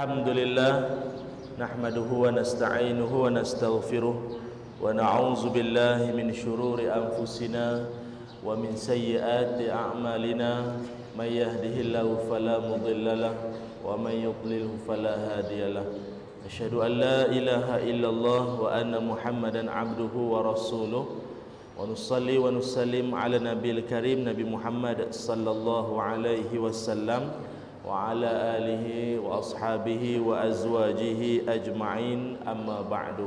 الحمد لله نحمده ونستعينه ونستغفره ونعوذ بالله من شرور أنفسنا ومن سيئات أعمالنا من يهده الله فلا مضل له ومن يضلله فلا هادي له أشهد أن لا إله إلا الله وأن محمدا عبده ورسوله ونصلي ونسلم على النبي الكريم نبي محمد صلى الله عليه وسلم وعلى آله وأصحابه وأزواجه أجمعين أما بعد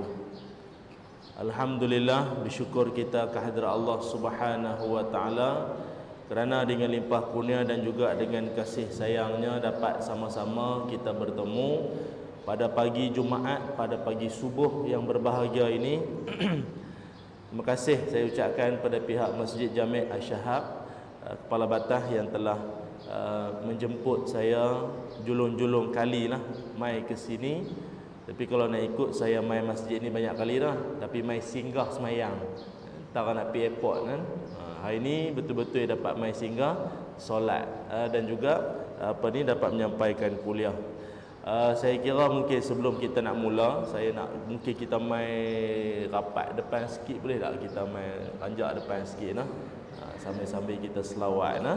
Alhamdulillah bersyukur kita kehadrat Allah Subhanahu wa taala kerana dengan limpah kurnia dan juga dengan kasih sayangnya dapat sama-sama kita bertemu pada pagi Jumaat pada pagi subuh yang berbahagia ini Terima kasih saya ucapkan pada pihak Masjid Jami' Ash-Shahab uh, Kepala Batah yang telah uh, menjemput saya julung-julung kali lah mai ke sini. Tapi kalau nak ikut saya mai masjid ni banyak kali dah. Tapi mai singgah semayang. Tak nak pergi airport kan. Uh, hari ni betul-betul dapat mai singgah solat. Dan juga apa ni dapat menyampaikan kuliah. Uh, saya kira mungkin sebelum kita nak mula saya nak mungkin kita mai rapat depan sikit boleh tak? Kita mai ranjak depan sikit nah. Uh, sambil-sambil kita selawat nah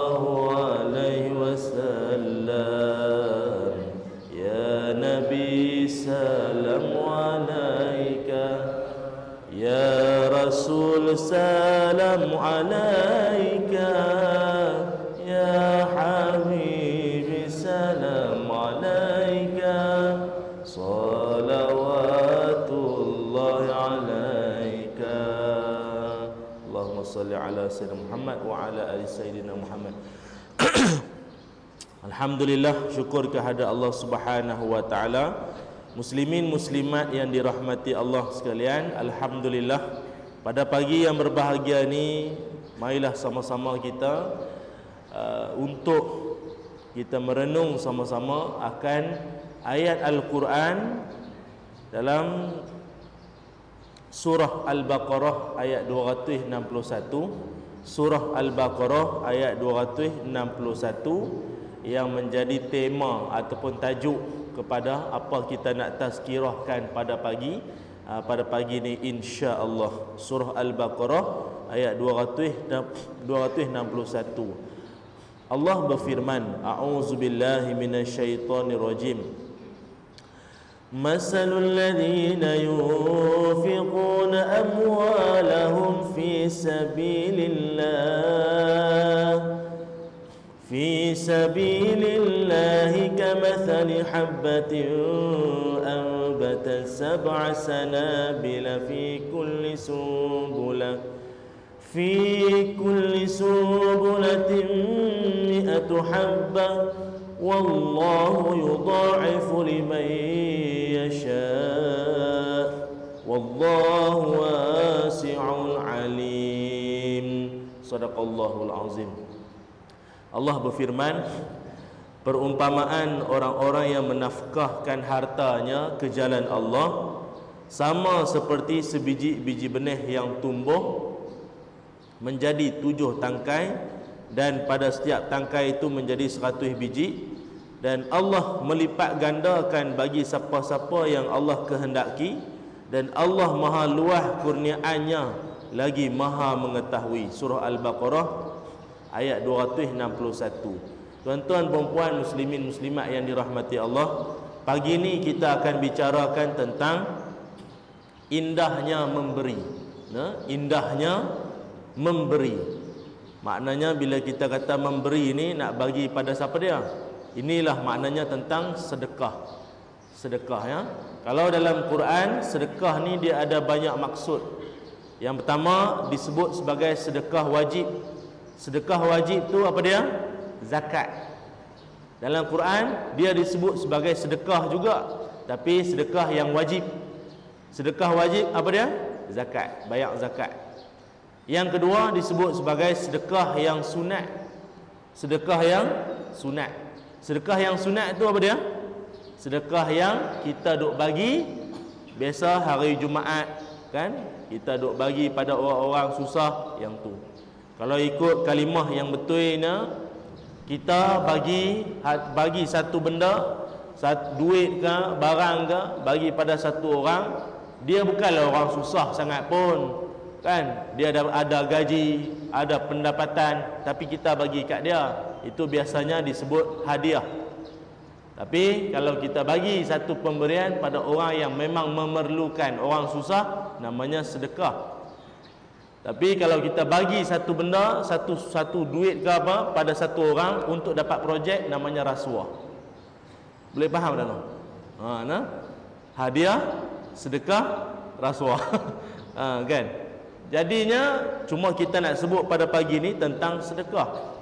سلام عليك يا حبيبي سلام عليك صلوات الله عليك اللهم صل على سيدنا محمد وعلى ال سيدنا محمد Alhamdulillah syukur kehadrat Allah Subhanahu wa taala. Muslimin muslimat yang dirahmati Allah sekalian, alhamdulillah pada pagi yang berbahagia ini marilah sama-sama kita uh, untuk kita merenung sama-sama akan ayat Al-Quran dalam surah Al-Baqarah ayat 261 surah Al-Baqarah ayat 261 yang menjadi tema ataupun tajuk kepada apa kita nak tazkirahkan pada pagi uh, pada pagi ini insya-Allah surah al-baqarah ayat 200 261 Allah berfirman a'udzubillahi minasyaitonirrajim مثل الذين ينفقون أموالهم في سبيل الله في سبيل الله كمثل حبة أنبت سبع سنابل في كل سنبلة في كل سنبلة مئة حبة والله يضاعف لمن يشاء والله واسع عليم صدق الله العظيم. Allah berfirman perumpamaan orang-orang yang menafkahkan hartanya ke jalan Allah sama seperti sebiji-biji benih yang tumbuh menjadi tujuh tangkai dan pada setiap tangkai itu menjadi seratus biji dan Allah melipat gandakan bagi siapa-siapa yang Allah kehendaki dan Allah maha luah kurniaannya lagi maha mengetahui. Surah Al-Baqarah ayat 261 tuan-tuan perempuan muslimin muslimat yang dirahmati Allah pagi ini kita akan bicarakan tentang indahnya memberi. Nah, indahnya memberi. Maknanya bila kita kata memberi ini nak bagi pada siapa dia? Inilah maknanya tentang sedekah. Sedekah ya. Kalau dalam Quran sedekah ni dia ada banyak maksud. Yang pertama disebut sebagai sedekah wajib. Sedekah wajib tu apa dia? Zakat. Dalam Quran dia disebut sebagai sedekah juga, tapi sedekah yang wajib. Sedekah wajib apa dia? Zakat, bayar zakat. Yang kedua disebut sebagai sedekah yang sunat. sedekah yang sunat sedekah yang sunat itu apa dia sedekah yang kita duk bagi biasa hari Jumaat kan kita duk bagi pada orang-orang susah yang tu kalau ikut kalimah yang betulnya kita bagi bagi satu benda satu duit ke barang ke bagi pada satu orang dia bukanlah orang susah sangat pun kan? Dia ada ada gaji ada pendapatan tapi kita bagi kat dia itu biasanya disebut hadiah. Tapi kalau kita bagi satu pemberian pada orang yang memang memerlukan orang susah namanya sedekah tapi kalau kita bagi satu benda, satu satu duit ke apa pada satu orang untuk dapat projek namanya rasuah. Boleh faham tak tu? Ha, nah. Hadiah, sedekah, rasuah. ha, kan? Jadinya cuma kita nak sebut pada pagi ni tentang sedekah.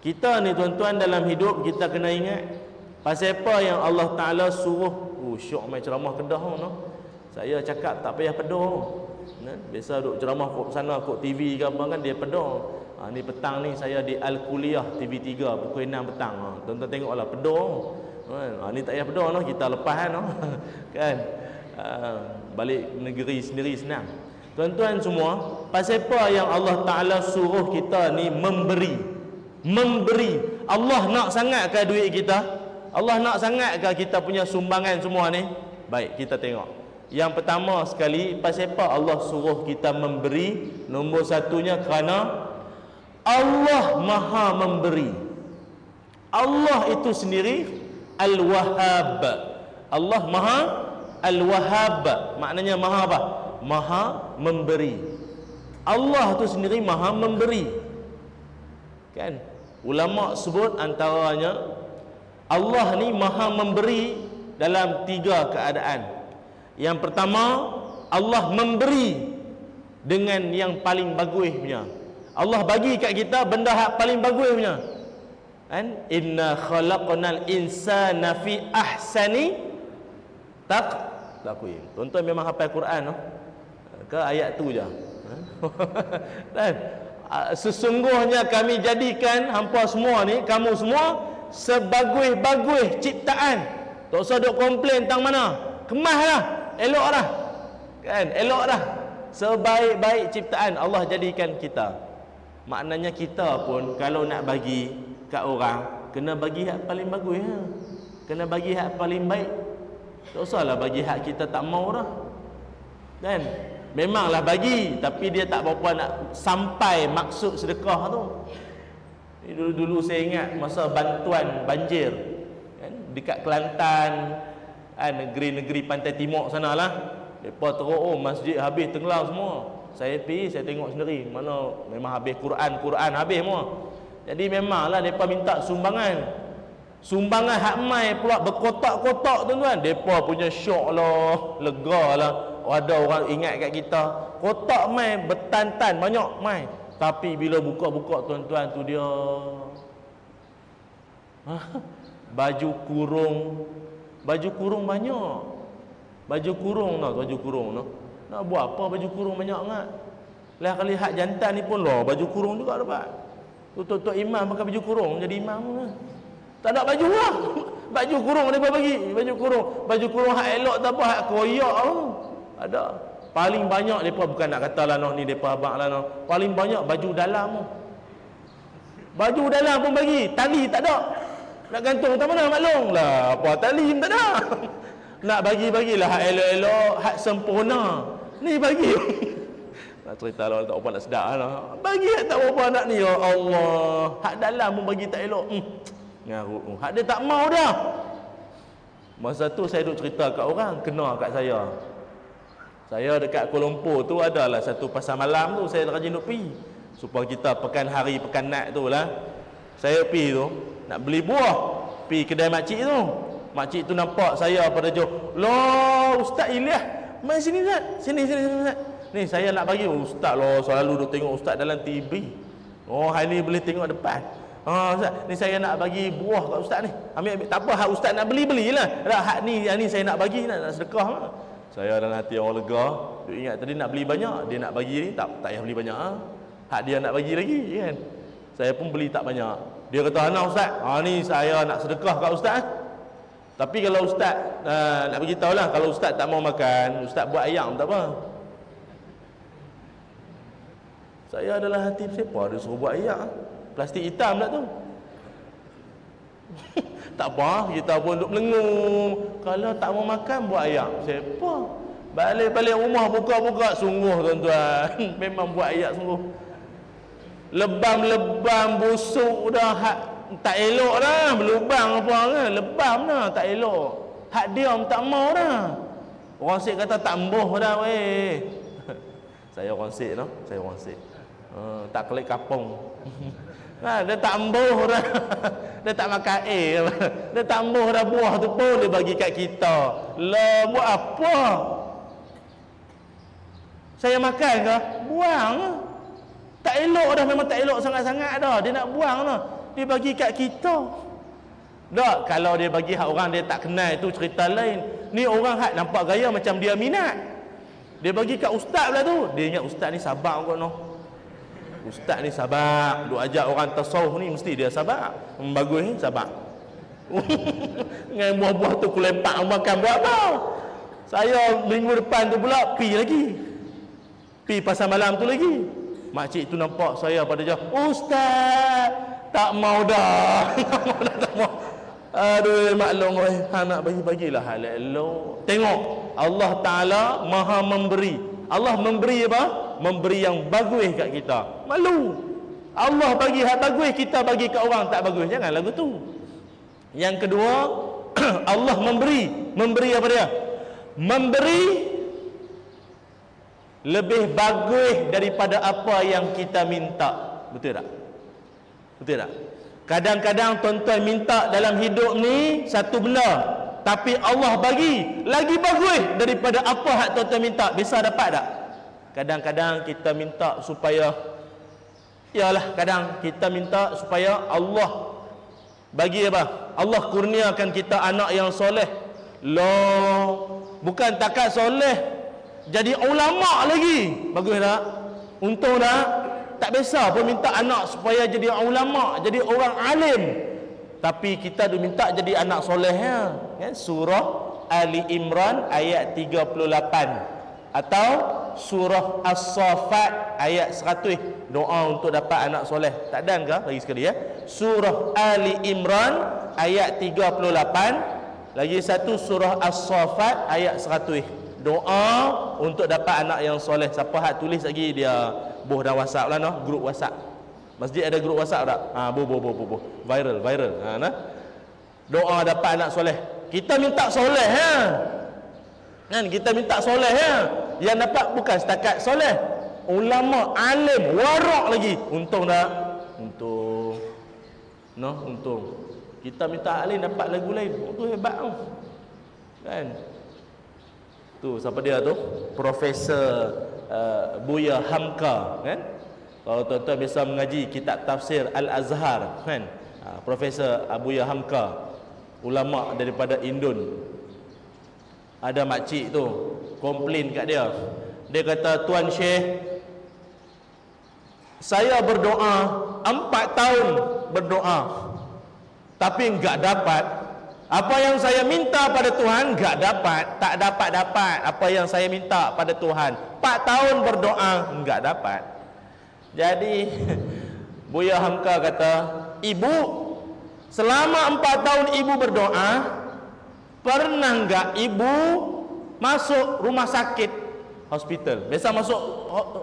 Kita ni tuan-tuan dalam hidup kita kena ingat pasal apa yang Allah Taala suruh. Oh, syok mai ceramah kedah no. Saya cakap tak payah pedoh. Nah, biasa duk ceramah kok sana kok TV ke apa kan dia pedoh. Ha, ni petang ni saya di Al Kuliah TV3 pukul 6 petang. Ha, tuan-tuan tengoklah pedoh. Ha, ni tak payah pedoh no, kita lepas kan no. kan. Ha, balik negeri sendiri senang. Tuan-tuan semua, pasal apa yang Allah Taala suruh kita ni memberi? Memberi. Allah nak sangat ke duit kita? Allah nak sangat ke kita punya sumbangan semua ni? Baik, kita tengok. Yang pertama sekali pasal Allah suruh kita memberi? Nombor satunya kerana Allah Maha memberi. Allah itu sendiri Al-Wahhab. Allah Maha Al-Wahhab. Maknanya Maha apa? Maha memberi. Allah itu sendiri Maha memberi. Kan? Ulama sebut antaranya Allah ni Maha memberi dalam tiga keadaan. Yang pertama Allah memberi dengan yang paling bagus punya. Allah bagi kat kita benda yang paling bagus punya. Kan? Inna khalaqnal insana fi ahsani tak takwim. Tuan-tuan memang hafal Quran no? Ke ayat tu je. Dan sesungguhnya kami jadikan hampa semua ni, kamu semua sebagus-bagus ciptaan. Tak usah duk komplain tentang mana. Kemahlah elok dah kan? Elok dah sebaik-baik ciptaan Allah jadikan kita. Maknanya kita pun kalau nak bagi kat orang kena bagi hak paling bagus ya. kena bagi hak paling baik. Tak usahlah bagi hak kita tak mau dah. Kan? Memanglah bagi tapi dia tak berapa nak sampai maksud sedekah tu. Dulu-dulu saya ingat masa bantuan banjir. Kan? Dekat Kelantan negeri-negeri pantai timur sana lah mereka teruk oh masjid habis tenggelam semua. Saya pergi saya tengok sendiri. Mana memang habis Quran Quran habis semua. Jadi memanglah mereka minta sumbangan. Sumbangan hak mai pula berkotak-kotak tuan-tuan. Mereka punya syok lah lega lah. Ada orang ingat kat kita kotak mai bertantan banyak mai. Tapi bila buka-buka tuan-tuan tu dia baju kurung Baju kurung banyak. Baju kurung nak baju kurung nak. Nak buat apa baju kurung banyak sangat? Lah kali hak jantan ni pun lah baju kurung juga dapat. Tutup-tutup imam pakai baju kurung jadi imam lah. Tak ada baju lah. Baju kurung dia bagi. Baju kurung. Baju kurung hak elok tak apa. Hak koyak lah. Ada. Paling banyak mereka bukan nak kata lah no, ni mereka abang lah no. Paling banyak baju dalam. Baju dalam pun bagi. Tali tak ada. Nak gantung tak mana maklum lah. Apa talim tak ada. Nak bagi-bagilah hak elok-elok, hak sempurna. Ni bagi. nak cerita lah tak apa nak sedar lah. Bagi hak tak apa nak ni ya Allah. Hak dalam pun bagi tak elok. Hmm. Ngaruk. Hak dia tak mau dah. Masa tu saya duk cerita kat orang, kena kat saya. Saya dekat Kuala Lumpur tu adalah satu pasar malam tu saya rajin duk pi. Supaya kita pekan hari pekan nak tu lah. Saya pi tu, nak beli buah. Pi kedai makcik tu. Makcik tu nampak saya pada jauh. Lo ustaz Ilyas mai sini ustaz. Sini sini sini ustaz. Ni saya nak bagi oh, ustaz lo selalu duk tengok ustaz dalam TV oh hari ni boleh tengok depan. Ha ustaz ni saya nak bagi buah kat ustaz ni. Ambil, ambil. tak apa hak ustaz nak beli belilah. Dah hak ni yang ni saya nak bagi nak, nak sedekah. Lah. saya dalam hati orang lega. Dia ingat tadi nak beli banyak dia nak bagi ni tak tak payah beli banyak ha? hak dia nak bagi lagi kan. Saya pun beli tak banyak Dia kata, anak ustaz, ha, ni saya nak sedekah kat ustaz. Eh. Tapi kalau ustaz, uh, nak beritahu lah, kalau ustaz tak mau makan, ustaz buat ayam tak apa. Saya adalah hati siapa ada suruh buat ayam. Plastik hitam tak tu. tak apa, kita pun duduk melengung. Kalau tak mau makan, buat ayam. Siapa? Balik-balik rumah buka-buka sungguh tuan-tuan. Memang buat ayat sungguh. Lebam-lebam busuk dah hak tak elok dah. Berlubang apa kan. Lebam dah tak elok. Hak diam tak mau dah. Orang sik kata tak embuh dah weh. Saya orang sik no? Saya orang sik. Uh, tak kelik kapung. Ha, dia tak embuh dah. dia tak makan air. dia tak embuh dah buah tu dia bagi kat kita. Lah buat apa? Saya makan ke? Buang Tak elok dah memang tak elok sangat-sangat dah. Dia nak buang dah. Dia bagi kat kita. Tak, kalau dia bagi hak orang dia tak kenal itu cerita lain. Ni orang hak nampak gaya macam dia minat. Dia bagi kat ustaz pula tu. Dia ingat ustaz ni sabar kot noh. Ustaz ni sabar. Duk ajak orang tasawuf ni mesti dia sabar. Bagus ni sabar. Dengan buah-buah tu kulempak makan buat apa? Saya minggu depan tu pula pi lagi. Pi pasal malam tu lagi. Makcik tu nampak saya pada jauh. Ustaz, tak mau dah. tak mau. Aduh, maklum oi, ha nak bagi-bagilah hal elok. Tengok, Allah Taala Maha memberi. Allah memberi apa? Memberi yang bagus kat kita. Malu. Allah bagi hak bagus, kita bagi kat orang tak bagus. Jangan lagu tu. Yang kedua, Allah memberi. Memberi apa dia? Memberi lebih bagus daripada apa yang kita minta. Betul tak? Betul tak? Kadang-kadang tuan-tuan minta dalam hidup ni satu benda, tapi Allah bagi lagi bagus daripada apa hak tuan-tuan minta. Bisa dapat tak? Kadang-kadang kita minta supaya Yalah kadang kita minta supaya Allah bagi apa? Allah kurniakan kita anak yang soleh. Loh, bukan takat soleh jadi ulama lagi. Bagus tak? Untung tak tak biasa pun minta anak supaya jadi ulama jadi orang alim. Tapi kita tu minta jadi anak soleh ya kan? Surah ali imran ayat 38 atau surah as-saffat ayat 100 doa untuk dapat anak soleh. Tak dan ke lagi sekali ya. Surah ali imran ayat 38 lagi satu surah as-saffat ayat 100 doa untuk dapat anak yang soleh. Siapa hak tulis lagi dia? Buh dalam whatsapp lah no grup whatsapp. Masjid ada grup whatsapp tak? Ha buh buh buh, buh. viral viral. Ha nah. Doa dapat anak soleh. Kita minta soleh ha? Kan kita minta soleh ya yang dapat bukan setakat soleh. Ulama alim warak lagi. Untung tak? Untung. No untung. Kita minta alim dapat lagu lain. Itu hebat tu kan Tu siapa dia tu? Profesor uh, Buya Hamka kan? Kalau tuan-tuan biasa mengaji kitab tafsir Al-Azhar kan? Uh, Profesor Buya Hamka ulama daripada Indon. Ada makcik tu komplain kat dia. Dia kata tuan Syekh saya berdoa empat tahun berdoa tapi enggak dapat apa yang saya minta pada Tuhan enggak dapat, tak dapat-dapat apa yang saya minta pada Tuhan. 4 tahun berdoa enggak dapat. Jadi Buya Hamka kata, "Ibu, selama 4 tahun ibu berdoa, pernah enggak ibu masuk rumah sakit hospital? Biasa masuk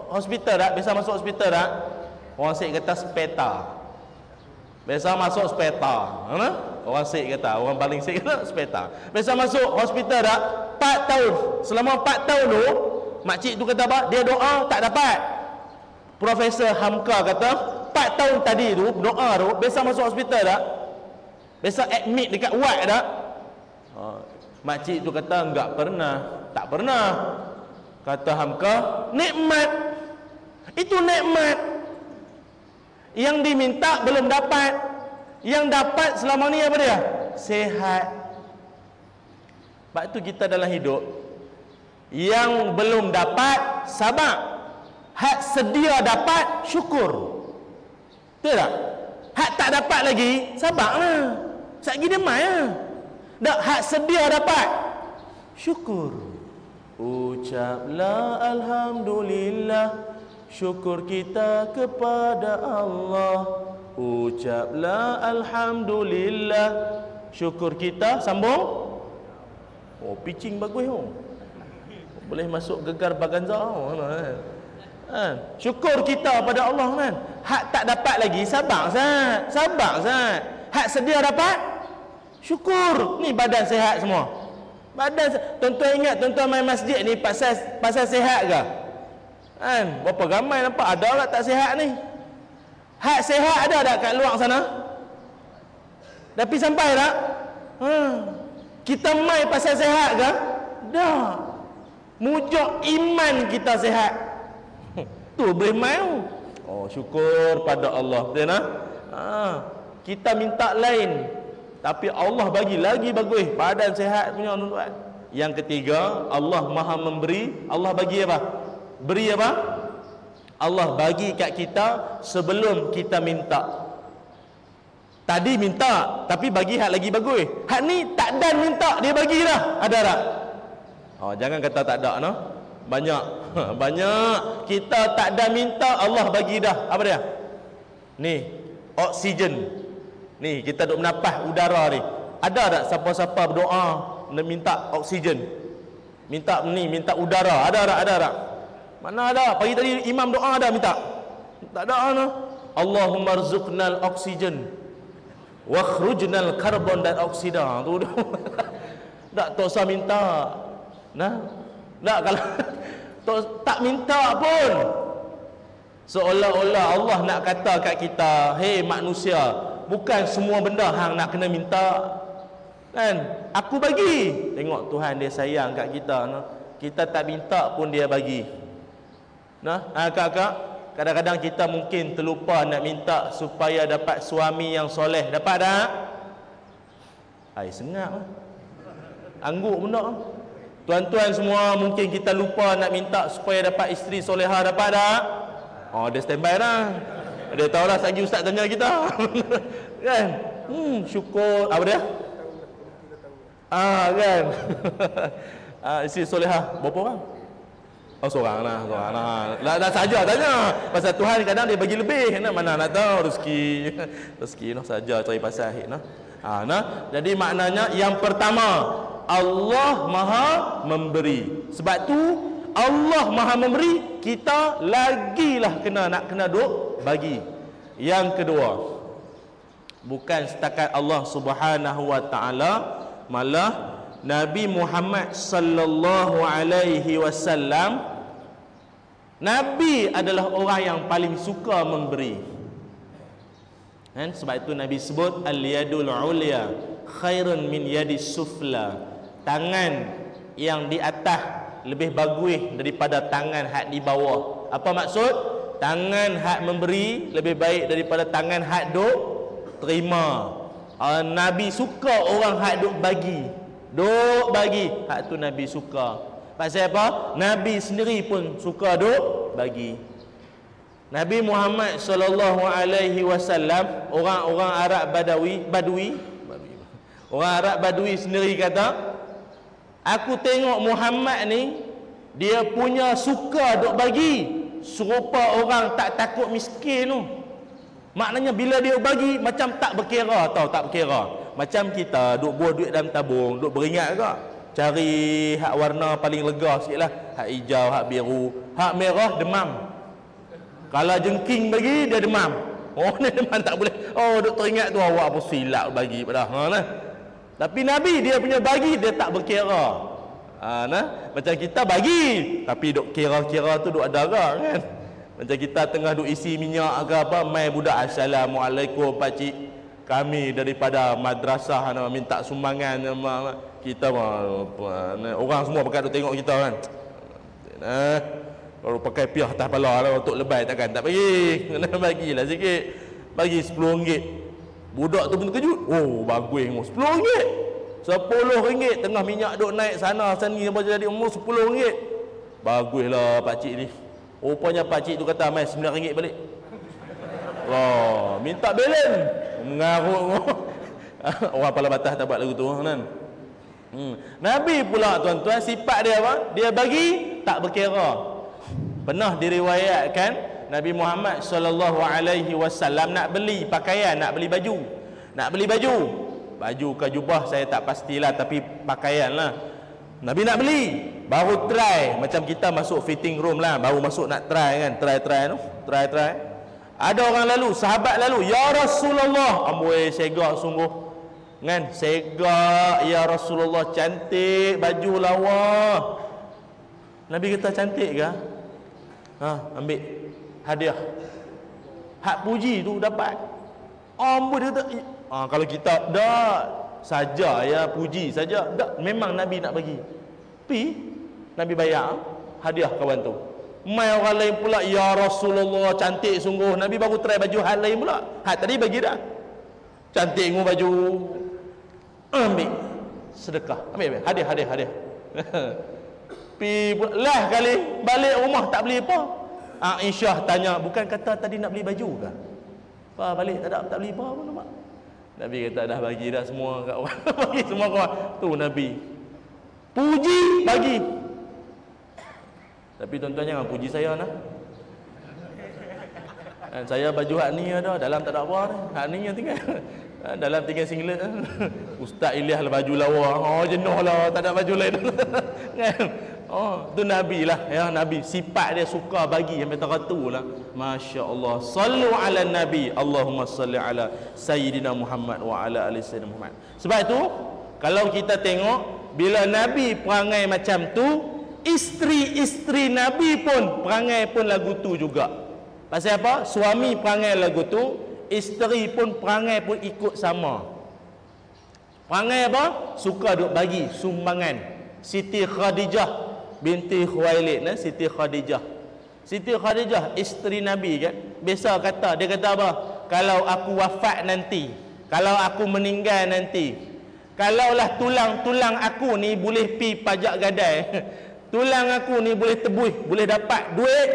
hospital tak? Biasa masuk hospital tak? Orang sik kata speta. Biasa masuk speta. Mana? Orang sik kata, orang paling sik kata sepeta. Biasa masuk hospital dah 4 tahun. Selama 4 tahun tu, makcik tu kata apa? Dia doa tak dapat. Profesor Hamka kata, 4 tahun tadi tu doa tu, biasa masuk hospital dah. Biasa admit dekat ward dah. Ha, makcik tu kata enggak pernah, tak pernah. Kata Hamka, nikmat. Itu nikmat. Yang diminta belum dapat. Yang dapat selama ni apa dia? Sehat. Sebab tu kita dalam hidup yang belum dapat sabar. Hak sedia dapat syukur. Betul tak? hak tak dapat lagi sabarlah sat gini mai ah dak hak sedia dapat syukur ucaplah alhamdulillah syukur kita kepada Allah. Ucaplah alhamdulillah. Syukur kita sambung. Oh pitching bagus oh boleh masuk gegar baganza oh, kan? Syukur kita pada Allah kan? Hak tak dapat lagi sabar sat sabar sat hak sedia dapat? Syukur. Ni badan sehat semua. Badan tuan-tuan ingat tuan-tuan main masjid ni pasal pasal sehat ke kan? Berapa ramai nampak ada orang tak sihat ni. Hak sihat ada tak kat luar sana? Tapi sampai tak? Ha. kita mai pasal sihat ke? Dah. Mujuk iman kita sihat. Tu boleh mai. Oh syukur pada Allah. Betul tak? Ha. kita minta lain. Tapi Allah bagi lagi bagus. Badan sihat punya tuan yang ketiga Allah Maha memberi. Allah bagi apa beri apa? Allah bagi kat kita sebelum kita minta. Tadi minta, tapi bagi hak lagi bagus. Hak ni tak dan minta, dia bagi dah. Ada tak? Oh, jangan kata tak ada, no? Banyak. Banyak. Kita tak dan minta, Allah bagi dah. Apa dia? Ni, oksigen. Ni, kita duk menapas udara ni. Ada tak siapa-siapa berdoa minta oksigen? Minta ni, minta udara. Ada tak? Ada tak? Mana ada? Pagi tadi imam doa ada minta. Tak ada ana. Allahumma rzuqnal oksigen. Wa khrujnal karbon dan oksida. Tu Tak tak usah minta. Nah. Tak kalau tak minta pun. Seolah-olah Allah nak kata kat kita, "Hei manusia, bukan semua benda hang nak kena minta." Kan? Aku bagi. Tengok Tuhan dia sayang kat kita, no? Kita tak minta pun dia bagi. Nah, ha, kakak, kadang-kadang kita mungkin terlupa nak minta supaya dapat suami yang soleh. Dapat tak? Ai sengak. Angguk benda. Tuan-tuan semua mungkin kita lupa nak minta supaya dapat isteri soleha dapat tak? Oh, dia standby dah. Dia tahu lah lagi ustaz tanya kita. kan? Hmm, syukur. Apa dia? Ah, kan? ah, isteri soleha. Berapa orang? Oh seorang lah, seorang lah. Dah, dah saja tanya. Pasal Tuhan kadang dia bagi lebih. Nah, mana nak tahu rezeki. rezeki noh saja cari pasal hit noh. Ha, nah. Jadi maknanya yang pertama, Allah Maha memberi. Sebab tu Allah Maha memberi, kita lagilah kena nak kena duk bagi. Yang kedua, bukan setakat Allah Subhanahu wa taala, malah Nabi Muhammad sallallahu alaihi wasallam Nabi adalah orang yang paling suka memberi. Kan sebab itu Nabi sebut al-yadul ulya khairun min yadis sufla. Tangan yang di atas lebih bagus daripada tangan hak di bawah. Apa maksud? Tangan hak memberi lebih baik daripada tangan hak duk terima. Uh, Nabi suka orang hak duk bagi. Duk bagi. Hak tu Nabi suka. Pasal apa? Nabi sendiri pun suka duk bagi. Nabi Muhammad sallallahu alaihi wasallam orang-orang Arab Badawi Badui Orang Arab Badui sendiri kata Aku tengok Muhammad ni dia punya suka duk bagi. Serupa orang tak takut miskin tu. Maknanya bila dia bagi macam tak berkira. Tau tak berkira macam kita duk buah duit dalam tabung, duk beringat ke? Cari hak warna paling lega sikitlah. Hak hijau, hak biru, hak merah demam. Kalau jengking bagi dia demam. Oh ni demam tak boleh. Oh duk teringat tu awak apa silap bagi pada ha nah. Tapi Nabi dia punya bagi dia tak berkira. Ha nah, macam kita bagi tapi duk kira-kira tu duk ada kan? Macam kita tengah duk isi minyak ke apa, mai budak assalamualaikum pak cik kami daripada madrasah nak minta sumbangan kita orang semua pakai tengok kita kan. Nah kalau pakai piah atas kepala lah untuk lebay takkan tak bagi. Kena bagilah sikit. Bagi 10 ringgit. Budak tu pun terkejut. Oh bagus mu 10 ringgit. 10 ringgit. Tengah minyak duk naik sana sini apa jadi umur 10 ringgit. Baguslah pak cik ni. Rupanya pak cik tu kata mai 9 ringgit balik. Allah, minta belen. Mengarut. Orang pala batas tak buat lagu tu kan. Hmm. Nabi pula tuan-tuan sifat dia apa? Dia bagi tak berkira. Pernah diriwayatkan Nabi Muhammad sallallahu alaihi wasallam nak beli pakaian, nak beli baju. Nak beli baju. Baju ke jubah saya tak pastilah tapi pakaian lah. Nabi nak beli, baru try macam kita masuk fitting room lah, baru masuk nak try kan, try try tu, try try. Ada orang lalu, sahabat lalu, ya Rasulullah, amboi segak sungguh. Kan, segak ya Rasulullah cantik baju lawa. Nabi kata cantik ke? Ha, ambil hadiah. Hak puji tu dapat. Amboi dia kata, ha, kalau kita dah saja ya puji saja tak memang nabi nak bagi pi nabi bayar hadiah kawan tu mai orang lain pula ya rasulullah cantik sungguh nabi baru try baju hal lain pula hak tadi bagi dah cantik mu baju ambil sedekah ambil, ambil. hadiah hadiah hadiah pi lah kali balik rumah tak beli apa Aisyah tanya bukan kata tadi nak beli baju ke apa balik tak ada tak beli apa pun nampak Nabi kata dah bagi dah semua kat orang. bagi semua kawan. Tu Nabi. Puji bagi. Tapi tuan-tuan jangan puji saya nah. Dan saya baju hak ni ada, dalam tak ada apa ni. Hak ni yang tinggal. dalam tinggal singlet. Ustaz Ilyas lah baju lawa. Oh jenuh lah, tak ada baju lain. Oh, tu Nabi lah ya Nabi sifat dia suka bagi yang tu lah. Masya-Allah. Sallu ala Nabi. Allahumma salli ala Sayyidina Muhammad wa ala ali Sayyidina Muhammad. Sebab itu kalau kita tengok bila Nabi perangai macam tu, isteri-isteri Nabi pun perangai pun lagu tu juga. Pasal apa? Suami perangai lagu tu, isteri pun perangai pun ikut sama. Perangai apa? Suka duk bagi sumbangan. Siti Khadijah binti Khuwailid nah Siti Khadijah. Siti Khadijah isteri Nabi kan. Biasa kata dia kata apa? Kalau aku wafat nanti, kalau aku meninggal nanti, kalaulah tulang-tulang aku ni boleh pi pajak gadai. tulang aku ni boleh tebus, boleh dapat duit,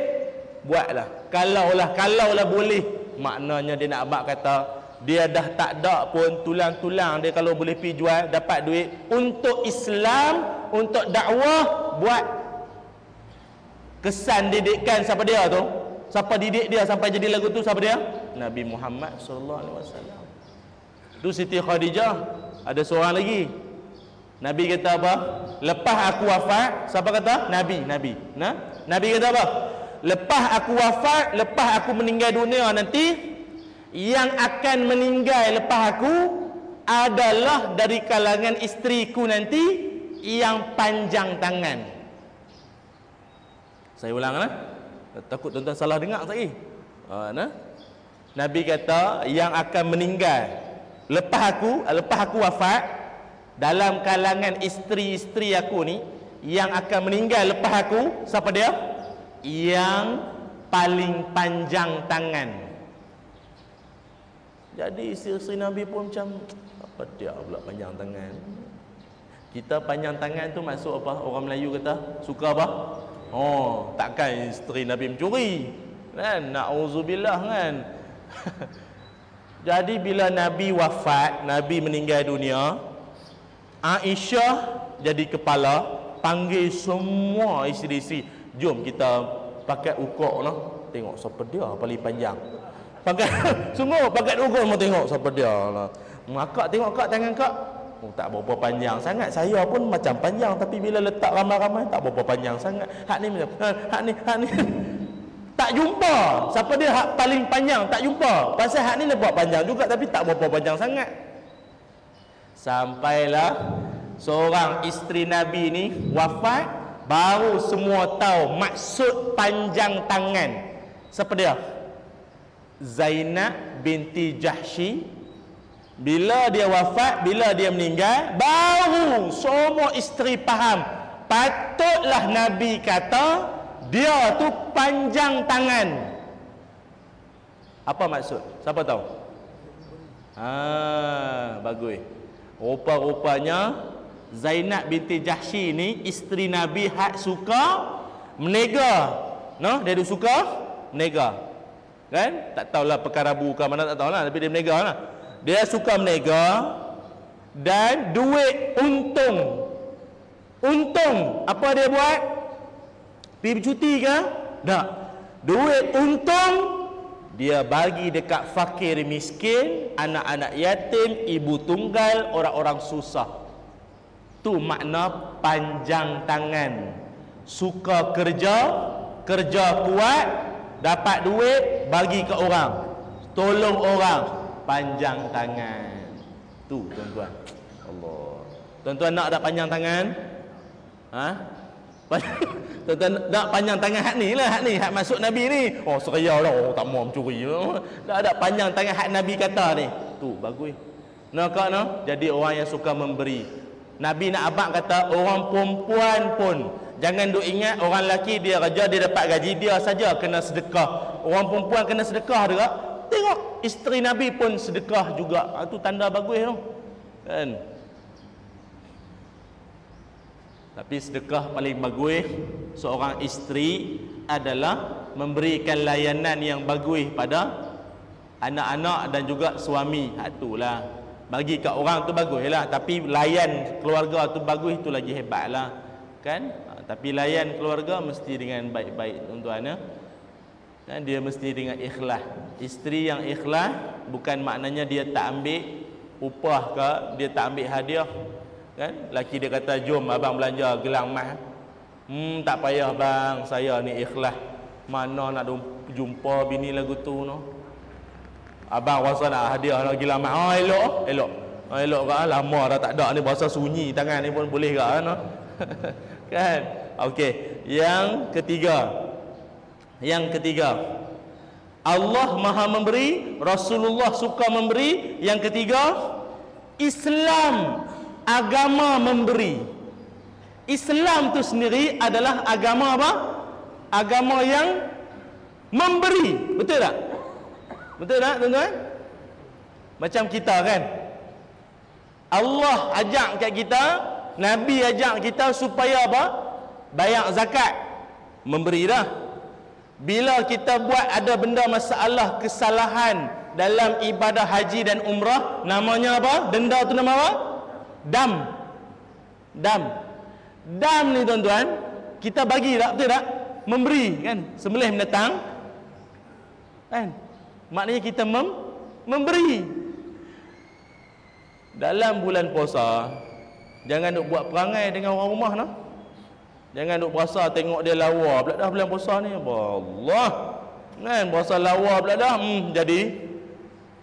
buatlah. Kalaulah kalaulah boleh. Maknanya dia nak abak kata dia dah tak ada pun tulang-tulang dia kalau boleh pi jual dapat duit. Untuk Islam untuk dakwah buat. Kesan didikan siapa dia tu? Siapa didik dia sampai jadi lagu tu siapa dia? Nabi Muhammad sallallahu alaihi wasallam. Tu Siti Khadijah. Ada seorang lagi Nabi kata apa lepas aku wafat siapa kata Nabi Nabi nah Nabi kata apa lepas aku wafat lepas aku meninggal dunia nanti yang akan meninggal lepas aku adalah dari kalangan isteriku nanti yang panjang tangan. Saya ulang lah. Takut tuan-tuan salah dengar lagi. Ha, nah? Nabi kata yang akan meninggal lepas aku, lepas aku wafat dalam kalangan isteri-isteri aku ni yang akan meninggal lepas aku siapa dia? Yang paling panjang tangan. Jadi isteri Nabi pun macam apa dia pula panjang tangan. Kita panjang tangan tu maksud apa? Orang Melayu kata suka apa? Oh, takkan isteri Nabi mencuri. Kan? Nauzubillah kan. Jadi bila Nabi wafat, Nabi meninggal dunia, Aisyah jadi kepala, panggil semua isteri-isteri, jom kita pakai ukok lah. Tengok siapa dia paling panjang. Pakai sungguh pakai ukur mau tengok siapa dia lah. Makak tengok kak tangan kak. Oh, tak berapa panjang sangat. Saya pun macam panjang tapi bila letak ramai-ramai tak berapa panjang sangat. Hak ni macam ha, hak ni hak ni tak jumpa. Siapa dia hak paling panjang tak jumpa. Pasal hak ni lebih panjang juga tapi tak berapa panjang sangat. Sampailah seorang isteri Nabi ni wafat baru semua tahu maksud panjang tangan. Siapa dia? Zainab binti Jahshi bila dia wafat bila dia meninggal baru semua isteri faham. Patutlah nabi kata dia tu panjang tangan. Apa maksud? Siapa tahu? Ah bagus rupa-rupanya Zainab binti Jahshi ni isteri nabi hak suka menega. No dia suka menega. Kan? Tak tahulah perkara bukan mana tak tahulah. Tapi dia menega lah. Dia suka menega dan duit untung. Untung. Apa dia buat? Pergi bercuti ke? Tak. Duit untung dia bagi dekat fakir miskin anak-anak yatim ibu tunggal orang-orang susah. Tu makna panjang tangan. Suka kerja kerja kuat dapat duit bagi ke orang. Tolong orang. Panjang tangan. Tu tuan-tuan. Allah. Tuan-tuan nak ada panjang tangan? Ha tuan-tuan nak panjang tangan hak ni lah hak ni hak masuk nabi ni oh seria lah oh tak mau mencuri tak ada panjang tangan hak nabi kata ni tu bagus nak kak no jadi orang yang suka memberi nabi nak abang kata orang perempuan pun Jangan duk ingat orang lelaki dia kerja dia dapat gaji dia saja kena sedekah. Orang perempuan kena sedekah juga. Tengok isteri Nabi pun sedekah juga. Itu ah, tanda bagus tu. Kan? Tapi sedekah paling bagus seorang isteri adalah memberikan layanan yang bagus pada anak-anak dan juga suami. Itulah. Bagi kat orang tu baguslah tapi layan keluarga tu bagus itu lagi hebatlah. Kan? tapi layan keluarga mesti dengan baik-baik tuan-tuan ya. Dan dia mesti dengan ikhlas. Isteri yang ikhlas bukan maknanya dia tak ambil upah ke, dia tak ambil hadiah. Kan? Laki dia kata, "Jom abang belanja gelang mah." Hmm, tak payah bang, saya ni ikhlas. Mana nak jumpa bini lagu tu no. Abang rasa nak hadiah nak gelang mah. Oh, elok, elok. Oh, elok ke lama dah tak ada ni bahasa sunyi tangan ni pun boleh ke no. kan okey yang ketiga yang ketiga Allah Maha memberi Rasulullah suka memberi yang ketiga Islam agama memberi Islam tu sendiri adalah agama apa agama yang memberi betul tak betul tak tuan-tuan macam kita kan Allah ajak kat kita Nabi ajak kita supaya apa? Bayar zakat. Memberi dah. Bila kita buat ada benda masalah kesalahan dalam ibadah haji dan umrah, namanya apa? Denda tu nama apa? Dam. Dam. Dam ni tuan-tuan, kita bagi tak? Betul tak? Memberi kan? Sembelih mendatang. Kan? Maknanya kita mem memberi. Dalam bulan puasa, Jangan duk buat perangai dengan orang rumah nah. Jangan duk berasa tengok dia lawa pula dah bulan puasa ni. Allah. Kan puasa lawa pula dah. Hmm, jadi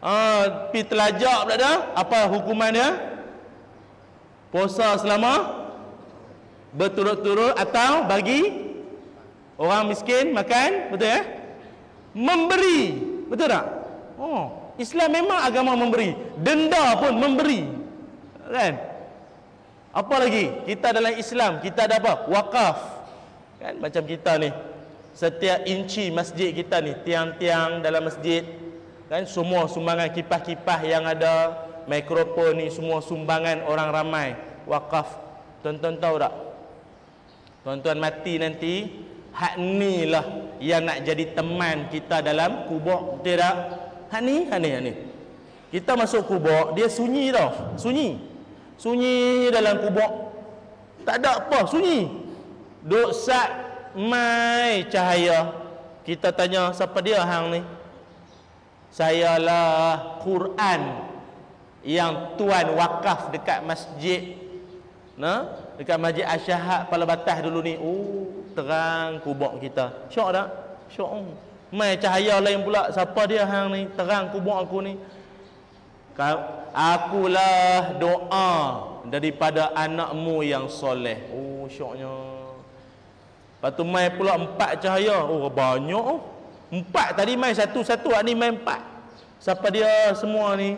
ah pi telajak pula dah. Apa hukuman dia? Puasa selama berturut-turut atau bagi orang miskin makan, betul ya? Memberi. Betul tak? Oh, Islam memang agama memberi. Denda pun memberi. Kan? Apa lagi? Kita dalam Islam, kita ada apa? Wakaf. Kan macam kita ni. Setiap inci masjid kita ni, tiang-tiang dalam masjid, kan semua sumbangan kipas-kipas yang ada, mikrofon ni semua sumbangan orang ramai. Wakaf. Tuan-tuan tahu tak? Tuan-tuan mati nanti, hak ni lah yang nak jadi teman kita dalam kubur. Betul tak? Hak ni, hak ni, hak ni. Kita masuk kubur, dia sunyi tau. Sunyi sunyi dalam kubur tak ada apa sunyi duk sat mai cahaya kita tanya siapa dia hang ni saya lah Quran yang tuan wakaf dekat masjid. Nah dekat masjid Asyahad Pala Batas dulu ni oh terang kubur kita. Syok tak? Syok. Mai cahaya lain pula. Siapa dia hang ni? Terang kubur aku ni. Akulah doa daripada anakmu yang soleh. Oh syoknya. Lepas tu mai pula empat cahaya. Oh banyak. Oh empat tadi mai satu-satu ni mai empat. Siapa dia semua ni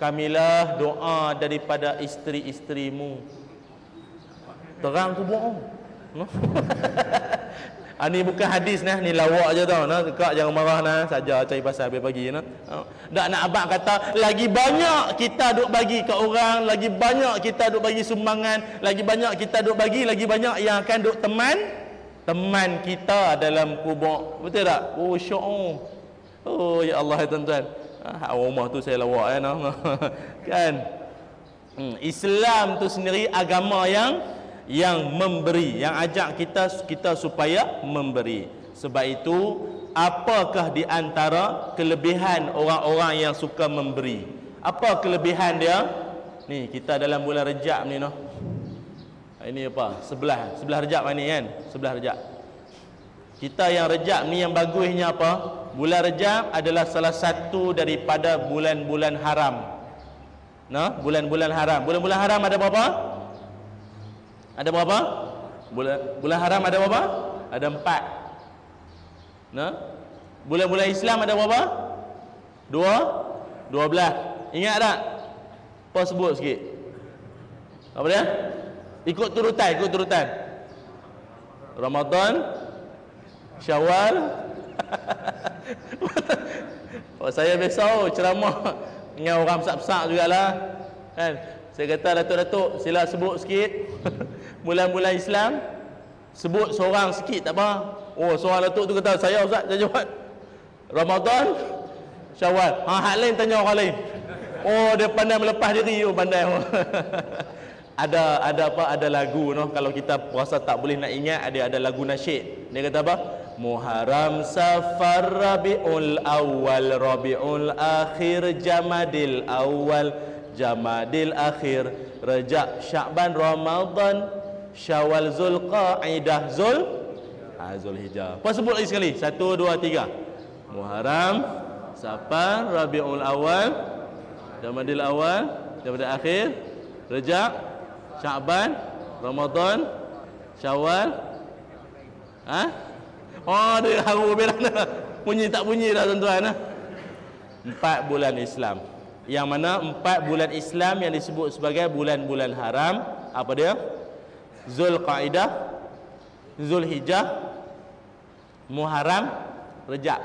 kamilah doa daripada isteri-isterimu terang tu bohong Ha, ni bukan hadis nah, ni lawak je tau. Nah, kak jangan marah nah, saja cari pasal biar pagi nah. Ha. Dak nak abang kata lagi banyak kita duk bagi ke orang, lagi banyak kita duk bagi sumbangan, lagi banyak kita duk bagi, lagi banyak yang akan duk teman teman kita dalam kubur. Betul tak? Oh syok. Oh ya Allah ya tuan-tuan. Ha, rumah tu saya lawak kan. kan? Hmm, Islam tu sendiri agama yang yang memberi, yang ajak kita kita supaya memberi. Sebab itu apakah di antara kelebihan orang-orang yang suka memberi? Apa kelebihan dia? Ni kita dalam bulan Rejab ni noh. Ini apa? Sebelah, sebelah Rejab ni kan? Sebelah Rejab. Kita yang Rejab ni yang bagusnya apa? Bulan Rejab adalah salah satu daripada bulan-bulan haram. Nah, bulan-bulan haram. Bulan-bulan haram ada berapa? Ada berapa? Bulan bulan haram ada berapa? Ada empat. Nah, bulan-bulan Islam ada berapa? Dua, dua belah. Ingat tak? Apa sebut sikit? Apa dia? Ikut turutan, ikut turutan. Ramadan, Syawal. oh, saya biasa oh, ceramah dengan orang besar-besar jugalah. Kan? Saya kata datuk-datuk sila sebut sikit bulan-bulan Islam. Sebut seorang sikit tak apa. Oh, seorang datuk tu kata saya ustaz saya jawab. Ramadan, Syawal. Ha hak lain tanya orang lain. Oh, dia pandai melepas diri oh pandai. ada ada apa ada lagu noh kalau kita puasa tak boleh nak ingat ada ada lagu nasyid. Dia kata apa? Muharram Safar Rabiul Awal Rabiul Akhir Jamadil Awal Jamadil Akhir Rejab Syakban Ramadan Syawal Zulqaidah Zul ha, Zulhijjah. Apa sebut lagi sekali? Satu, dua, tiga. Muharram Safar Rabiul Awal Jamadil Awal Jamadil Akhir Rejab Syakban Ramadan Syawal Ha? Oh dia haru belah Bunyi tak bunyi dah tuan-tuan ah. Empat bulan Islam Yang mana empat bulan Islam yang disebut sebagai bulan-bulan haram Apa dia? Zulqaidah Zulhijjah Muharram Rejab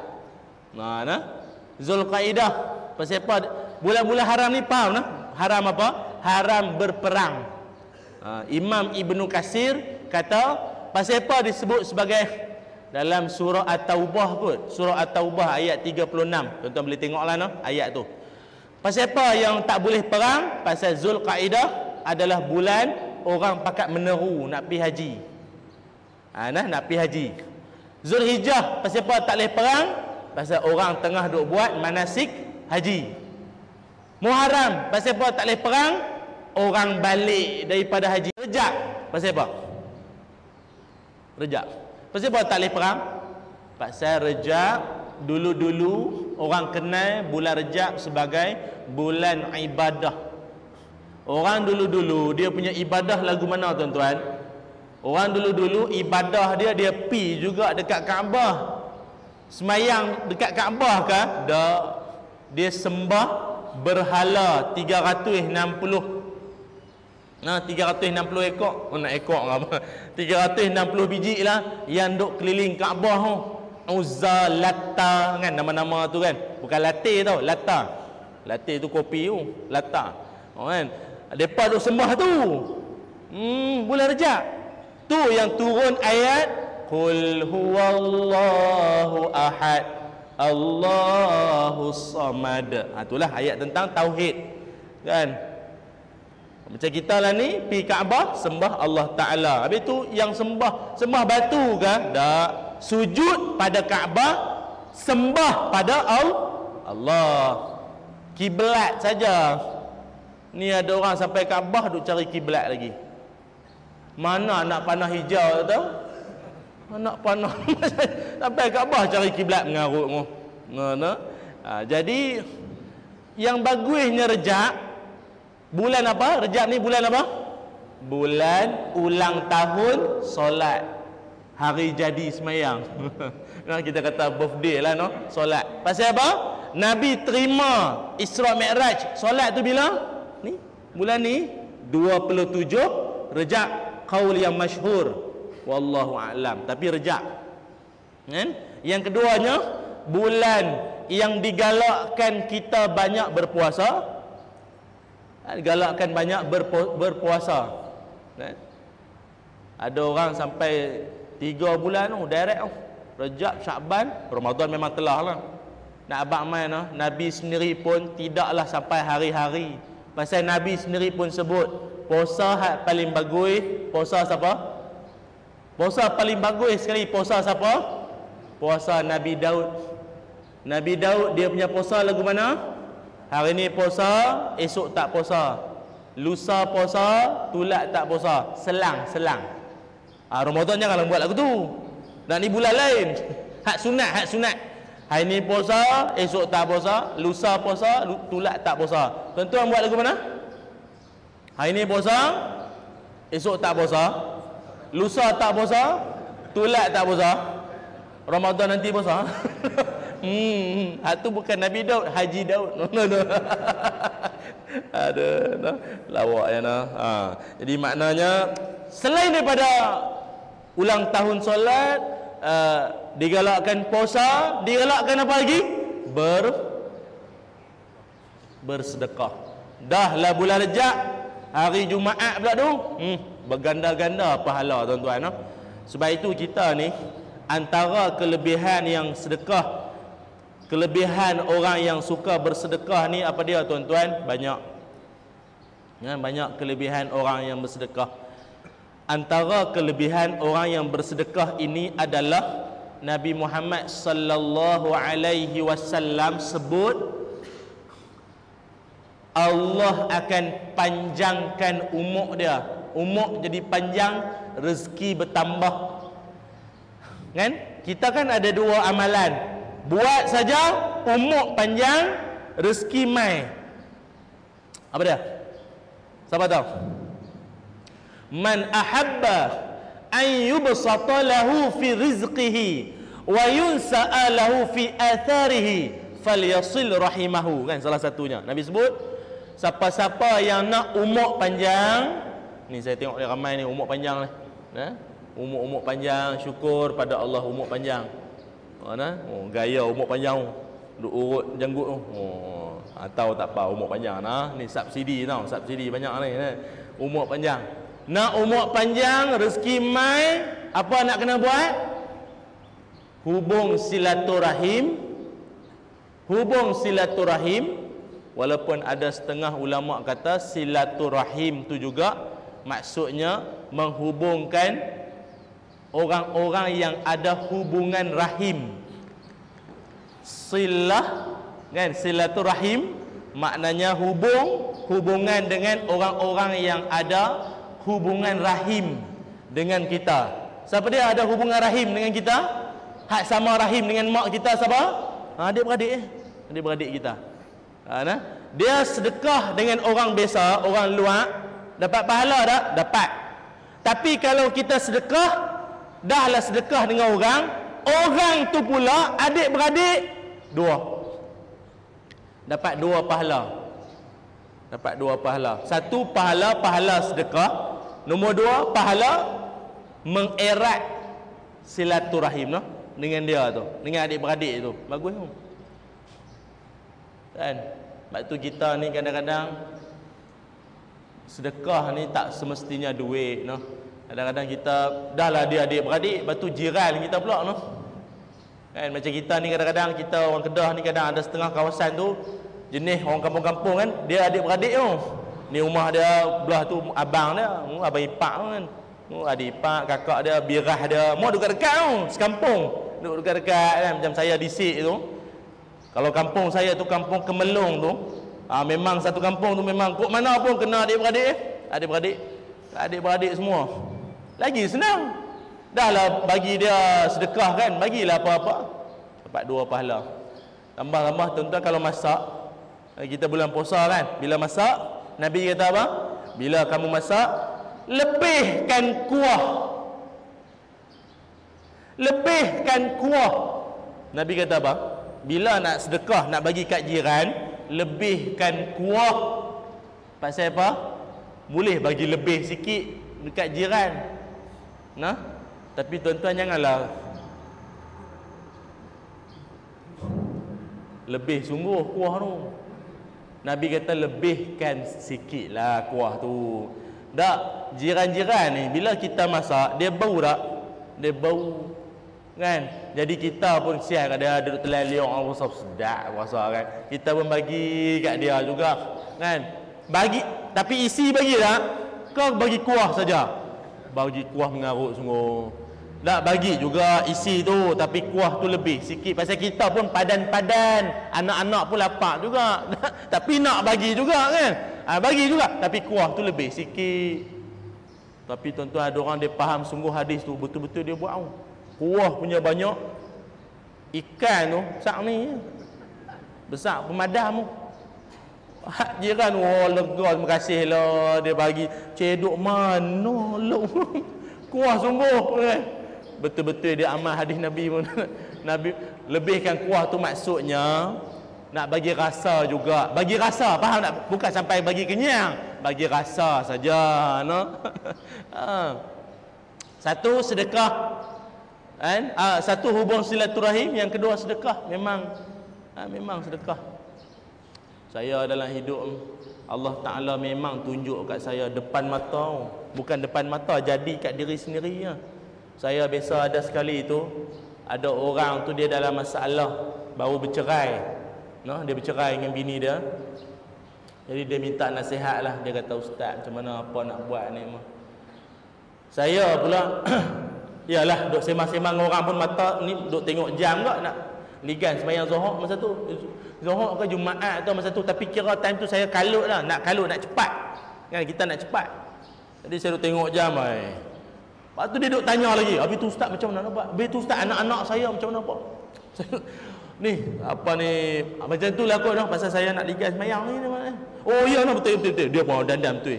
Nah, nah. Zulqaidah Pasal? Bulan-bulan haram ni faham nah? Haram apa? Haram berperang uh, Imam Ibnu Kasir kata Pasal apa disebut sebagai dalam surah At-Taubah kot surah At-Taubah ayat 36 tuan-tuan boleh tengoklah no ayat tu. Pasal apa yang tak boleh perang? Pasal Zulqaidah adalah bulan orang pakat meneru nak pergi haji. Ha, nah, nak pergi haji. Zulhijjah pasal apa tak boleh perang? Pasal orang tengah duk buat manasik haji. Muharram pasal apa tak boleh perang? Orang balik daripada haji. Rejab pasal apa? Rejab Pasal apa tak boleh perang? Pasal rejab dulu-dulu orang kenal bulan rejab sebagai bulan ibadah. Orang dulu-dulu dia punya ibadah lagu mana tuan-tuan? Orang dulu-dulu ibadah dia dia pi juga dekat Kaabah. Semayang dekat Kaabah kan? Dak. Dia sembah berhala 360 Nah, 360 ekor. Oh, nak ekor apa? 360 biji lah yang duk keliling Kaabah tu. Uzza Latta kan nama-nama tu kan. Bukan latte tau, Latta. Latte tu kopi tu, Latta. Oh kan. Depa duk sembah tu. Hmm, bulan Rejab. Tu yang turun ayat Qul huwallahu ahad. Allahu samad. Ha, itulah ayat tentang tauhid. Kan? Macam kita lah ni pi Kaabah sembah Allah Taala. Habis tu yang sembah sembah batu ke? Tak. Sujud pada Kaabah sembah pada Allah. Kiblat saja. Ni ada orang sampai Kaabah duk cari kiblat lagi. Mana anak panah hijau tu? Anak panah sampai Kaabah cari kiblat mengarut mu. Mana? Ha, jadi yang bagusnya rejak Bulan apa? Rejab ni bulan apa? Bulan ulang tahun solat. Hari jadi semayang. kita kata birthday lah no, solat. Pasal apa? Nabi terima Isra Mi'raj. Solat tu bila? Ni, bulan ni 27 Rejab qaul yang masyhur. Wallahu a'lam. Tapi Rejab. Kan? Yang keduanya bulan yang digalakkan kita banyak berpuasa galakkan banyak berpu berpuasa. Kan? ada orang sampai 3 bulan tu direct tu. Rejab Syakban Ramadan memang telah lah. Nak abang mai no nabi sendiri pun tidaklah sampai hari-hari. Pasal nabi sendiri pun sebut puasa hak paling bagus puasa siapa? Puasa paling bagus sekali puasa siapa? Puasa nabi daud. Nabi daud dia punya puasa lagu mana hari ni puasa esok tak puasa lusa puasa tulat tak puasa selang selang ah ramadan jangan buat lagu tu dan ni bulan lain hak sunat hak sunat Hari ni puasa, esok tak puasa, lusa puasa, tulat tak puasa. Tuan-tuan buat lagu mana? Hari ni puasa, esok tak puasa, lusa tak puasa, tulat tak puasa. Ramadan nanti puasa. hmm, hak tu bukan Nabi Daud, Haji Daud. No, no, Ada, no. lawak ya no. Ha. Jadi maknanya selain daripada ulang tahun solat, uh, digalakkan puasa, digalakkan apa lagi? Ber bersedekah. Dahlah bulan Rejab, hari Jumaat pula tu, hmm, berganda-ganda pahala tuan-tuan no? Sebab itu kita ni antara kelebihan yang sedekah kelebihan orang yang suka bersedekah ni apa dia tuan-tuan? Banyak. Ya, banyak kelebihan orang yang bersedekah. Antara kelebihan orang yang bersedekah ini adalah Nabi Muhammad sallallahu alaihi wasallam sebut Allah akan panjangkan umur dia. Umur jadi panjang, rezeki bertambah. Kan? Kita kan ada dua amalan. Buat saja umur panjang, rezeki mai. Apa dia? Siapa tahu? Man ahabba an yubsata lahu fi rizqihi wa yunsa'a lahu fi atharihi falyasil rahimahu kan salah satunya Nabi sebut siapa-siapa yang nak umur panjang ni saya tengok dia ramai ni umur panjang ni nah umur-umur panjang syukur pada Allah umur panjang mana oh, gaya umur panjang duk urut janggut tu oh atau tak apa umur panjang nah ni subsidi tau subsidi banyak ni nah. umur panjang nak umur panjang, rezeki mai, apa nak kena buat? Hubung silaturahim. Hubung silaturahim. Walaupun ada setengah ulama kata silaturahim tu juga maksudnya menghubungkan orang-orang yang ada hubungan rahim. Silah kan silaturahim maknanya hubung hubungan dengan orang-orang yang ada hubungan rahim dengan kita. Siapa dia ada hubungan rahim dengan kita? Hak sama rahim dengan mak kita siapa? Ha, adik beradik eh. Adik beradik kita. Ha? Dia sedekah dengan orang biasa, orang luar, dapat pahala tak? Dapat. Tapi kalau kita sedekah, dahlah sedekah dengan orang, orang tu pula adik beradik dua. Dapat dua pahala. Dapat dua pahala. Satu pahala pahala sedekah, Nombor dua, pahala mengerat silaturahim no? dengan dia tu, dengan adik-beradik tu. Bagus tu. Kan? Sebab tu kita ni kadang-kadang sedekah ni tak semestinya duit no. Kadang-kadang kita dah lah dia adik-beradik, lepas tu jiran kita pula no. Kan macam kita ni kadang-kadang kita orang Kedah ni kadang ada setengah kawasan tu jenis orang kampung-kampung kan, dia adik-beradik tu. Ni rumah dia belah tu abang dia, hmm, abang ipak kan. Hmm, adik ipak, kakak dia, birah dia, mau dekat-dekat tu, sekampung. Duduk dekat-dekat kan macam saya di Sik tu. Kalau kampung saya tu kampung Kemelung tu, ah memang satu kampung tu memang kok mana pun kena adik-beradik eh. Adik-beradik. Adik-beradik semua. Lagi senang. Dahlah bagi dia sedekah kan, bagilah apa-apa. Dapat dua pahala. Tambah-tambah tuan-tuan kalau masak, kita bulan puasa kan, bila masak Nabi kata apa? Bila kamu masak, lebihkan kuah. Lebihkan kuah. Nabi kata apa? Bila nak sedekah, nak bagi kat jiran, lebihkan kuah. Pasal apa? Boleh bagi lebih sikit dekat jiran. Nah, tapi tuan-tuan janganlah. Lebih sungguh kuah tu. Nabi kata lebihkan sikit lah kuah tu. Tak Jiran-jiran ni Bila kita masak Dia bau tak? Dia bau kan? Jadi kita pun siap kat dia duduk telan liang Allah sedap rasa kan? Kita pun bagi kat dia juga kan? Bagi tapi isi bagi tak? Kau bagi kuah saja bagi kuah mengarut sungguh nak bagi juga isi tu tapi kuah tu lebih sikit. Pasal kita pun padan-padan. Anak-anak pun lapar juga. Tapi nak bagi juga kan? Ha, bagi juga. Tapi kuah tu lebih sikit. Tapi tuan-tuan ada orang dia faham sungguh hadis tu betul-betul dia buat kuah punya banyak ikan tu sak ni besar pemadam tu Hak jiran oh lega terima kasih lah. Dia bagi cedok mana kuah sungguh kan betul-betul dia amal hadis Nabi pun. Nabi lebihkan kuah tu maksudnya nak bagi rasa juga. Bagi rasa faham tak? Bukan sampai bagi kenyang. Bagi rasa saja no? Ha. satu sedekah. Kan? Ha, satu hubung silaturahim yang kedua sedekah. Memang ha, memang sedekah saya dalam hidup Allah Ta'ala memang tunjuk kat saya depan mata bukan depan mata jadi kat diri sendiri ya. Saya biasa ada sekali itu ada orang tu dia dalam masalah baru bercerai. No, dia bercerai dengan bini dia. Jadi dia minta nasihat lah. Dia kata ustaz macam mana apa nak buat ni. Saya pula Yalah duk semang-semang orang pun mata ni duk tengok jam ke nak ligan sembahyang Zuhur masa tu. Zuhur ke Jumaat tu masa tu tapi kira time tu saya kalut lah nak kalut nak cepat. Kan kita nak cepat. Jadi saya duk tengok jam ai. Lepas tu dia duduk tanya lagi. Habis tu ustaz macam mana buat? Habis tu ustaz anak-anak saya macam mana buat? ni apa ni macam tu lah kot no? pasal saya nak ligas mayang ni oh iya no, betul, betul betul dia pun dandam tu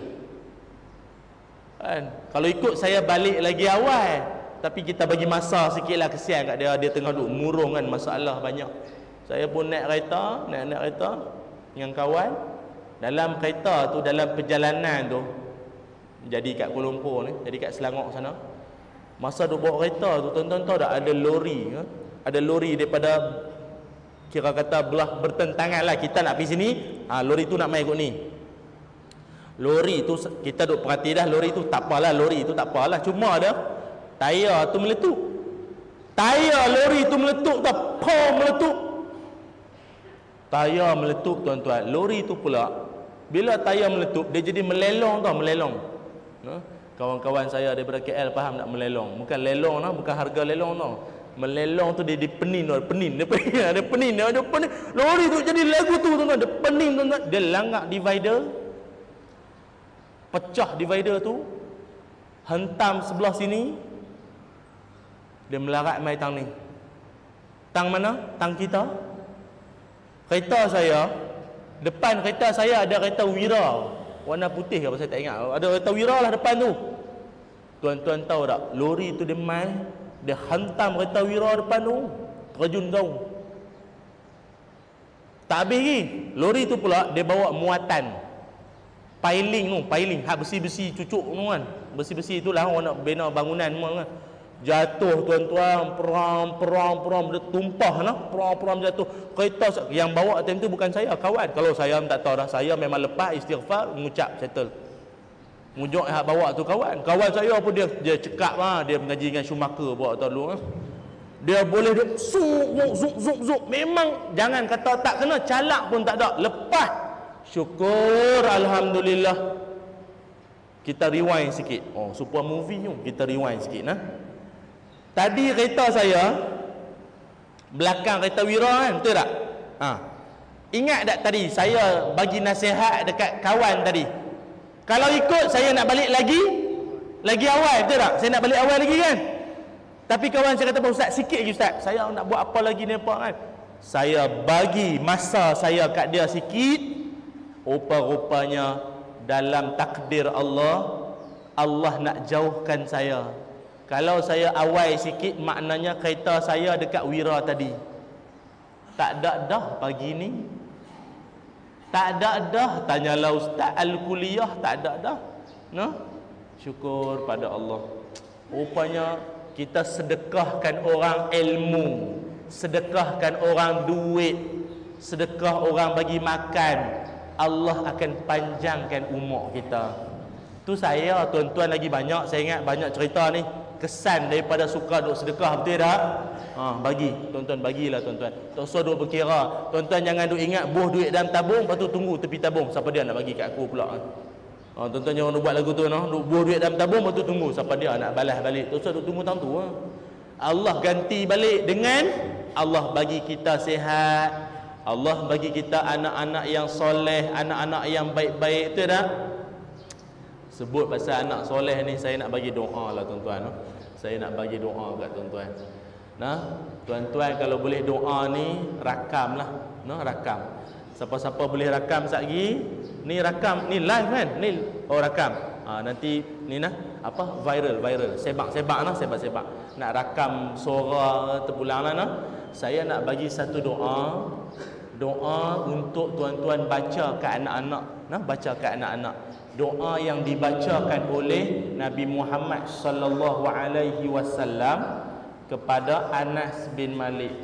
kan kalau ikut saya balik lagi awal tapi kita bagi masa sikit lah kesian kat dia dia tengah duduk murung kan masalah banyak saya pun naik kereta naik naik kereta dengan kawan. Dalam kereta tu dalam perjalanan tu jadi kat Kuala Lumpur ni jadi kat Selangor sana masa duk bawa kereta tu tuan-tuan tahu tak ada lori ha? ada lori daripada kira kata belah bertentangan lah. Kita nak pergi sini ha, lori tu nak main ikut ni. Lori tu kita duk perhati dah lori tu tak apalah lori tu tak apalah. Cuma ada tayar tu meletup. Tayar lori tu meletup tak pom meletup tayar meletup tuan-tuan lori tu pula bila tayar meletup dia jadi melelong tau melelong Kawan-kawan saya daripada KL faham nak melelong. Bukan lelong noh, bukan harga lelong noh. Melelong tu dia dipenin noh, penin. Dia penin, dia penin, dia, dia penin. Lori tu jadi lagu tu tuan-tuan, dia penin tuan-tuan. Dia langgar divider. Pecah divider tu. Hentam sebelah sini. Dia melarat mai tang ni. Tang mana? Tang kita. Kereta saya, depan kereta saya ada kereta Wira. Warna putih apa saya tak ingat. Ada kereta wira lah depan tu. Tuan-tuan tahu tak lori tu dia main dia hantam kereta wira depan tu. Terjun kau. Tak habis lagi. Lori tu pula dia bawa muatan. Piling tu piling. Hak besi-besi cucuk tu kan. Besi-besi itulah orang nak bina bangunan semua kan jatuh tuan-tuan. Perang perang perang dia tumpah nah perang perang jatuh. Kereta yang bawa time tu bukan saya kawan. Kalau saya tak tahu dah saya memang lepas istighfar mengucap settle. Mujuk yang bawa tu kawan. Kawan saya pun dia dia cekap lah. Dia mengaji dengan Schumacher bawa tu dulu dia boleh dia zuk zuk zuk zuk. Memang jangan kata tak kena calak pun tak ada. Lepas. Syukur alhamdulillah. Kita rewind sikit. Oh super movie tu. Kita rewind sikit nah Tadi kereta saya belakang kereta Wira kan, betul tak? Ha. Ingat tak tadi saya bagi nasihat dekat kawan tadi. Kalau ikut saya nak balik lagi lagi awal, betul tak? Saya nak balik awal lagi kan? Tapi kawan saya kata, "Ustaz, sikit lagi ustaz. Saya nak buat apa lagi ni apa kan?" Saya bagi masa saya kat dia sikit. Rupa-rupanya dalam takdir Allah Allah nak jauhkan saya kalau saya awal sikit maknanya kereta saya dekat Wira tadi. Tak ada dah pagi ni. Tak ada dah tanyalah ustaz al-kuliah tak ada dah. No? Syukur pada Allah. Rupanya kita sedekahkan orang ilmu, sedekahkan orang duit, sedekah orang bagi makan, Allah akan panjangkan umur kita. Tu saya tuan-tuan lagi banyak saya ingat banyak cerita ni kesan daripada suka duk sedekah betul tak? Ha, bagi. Tuan-tuan bagilah tuan-tuan. Tak usah duk berkira. Tuan-tuan jangan duk ingat buh duit dalam tabung lepas tu tunggu tepi tabung. Siapa dia nak bagi kat aku pula? Ha, tuan-tuan jangan duk buat lagu tu no? duk buh duit dalam tabung lepas tu tunggu siapa dia nak balas balik. Tak usah duk tunggu tang tu ha. Allah ganti balik dengan Allah bagi kita sihat. Allah bagi kita anak-anak yang soleh, anak-anak yang baik-baik tu dah. Sebut pasal anak soleh ni saya nak bagi doa lah tuan-tuan. Saya nak bagi doa kat tuan-tuan. Nah, tuan-tuan kalau boleh doa ni rakam lah, no rakam. Siapa-siapa boleh rakam lagi, ni rakam, ni live kan? Ni oh rakam. Ha, nanti ni nah apa viral viral sebak-sebak nah sebak-sebak nak rakam suara terpulang lah nah saya nak bagi satu doa doa untuk tuan-tuan baca ke anak-anak nah baca ke anak-anak doa yang dibacakan oleh Nabi Muhammad sallallahu alaihi wasallam kepada Anas bin Malik.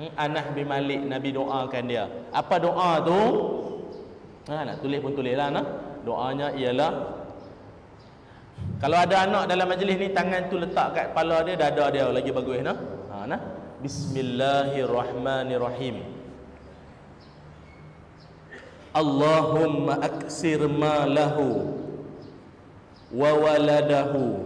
Hmm, Anas bin Malik Nabi doakan dia. Apa doa tu? Ha nak tulis pun tulislah nah doanya ialah kalau ada anak dalam majlis ni tangan tu letak kat kepala dia dada dia lagi bagus nah ha nah Bismillahirrahmanirrahim. Allahumma aksir malahu wa waladahu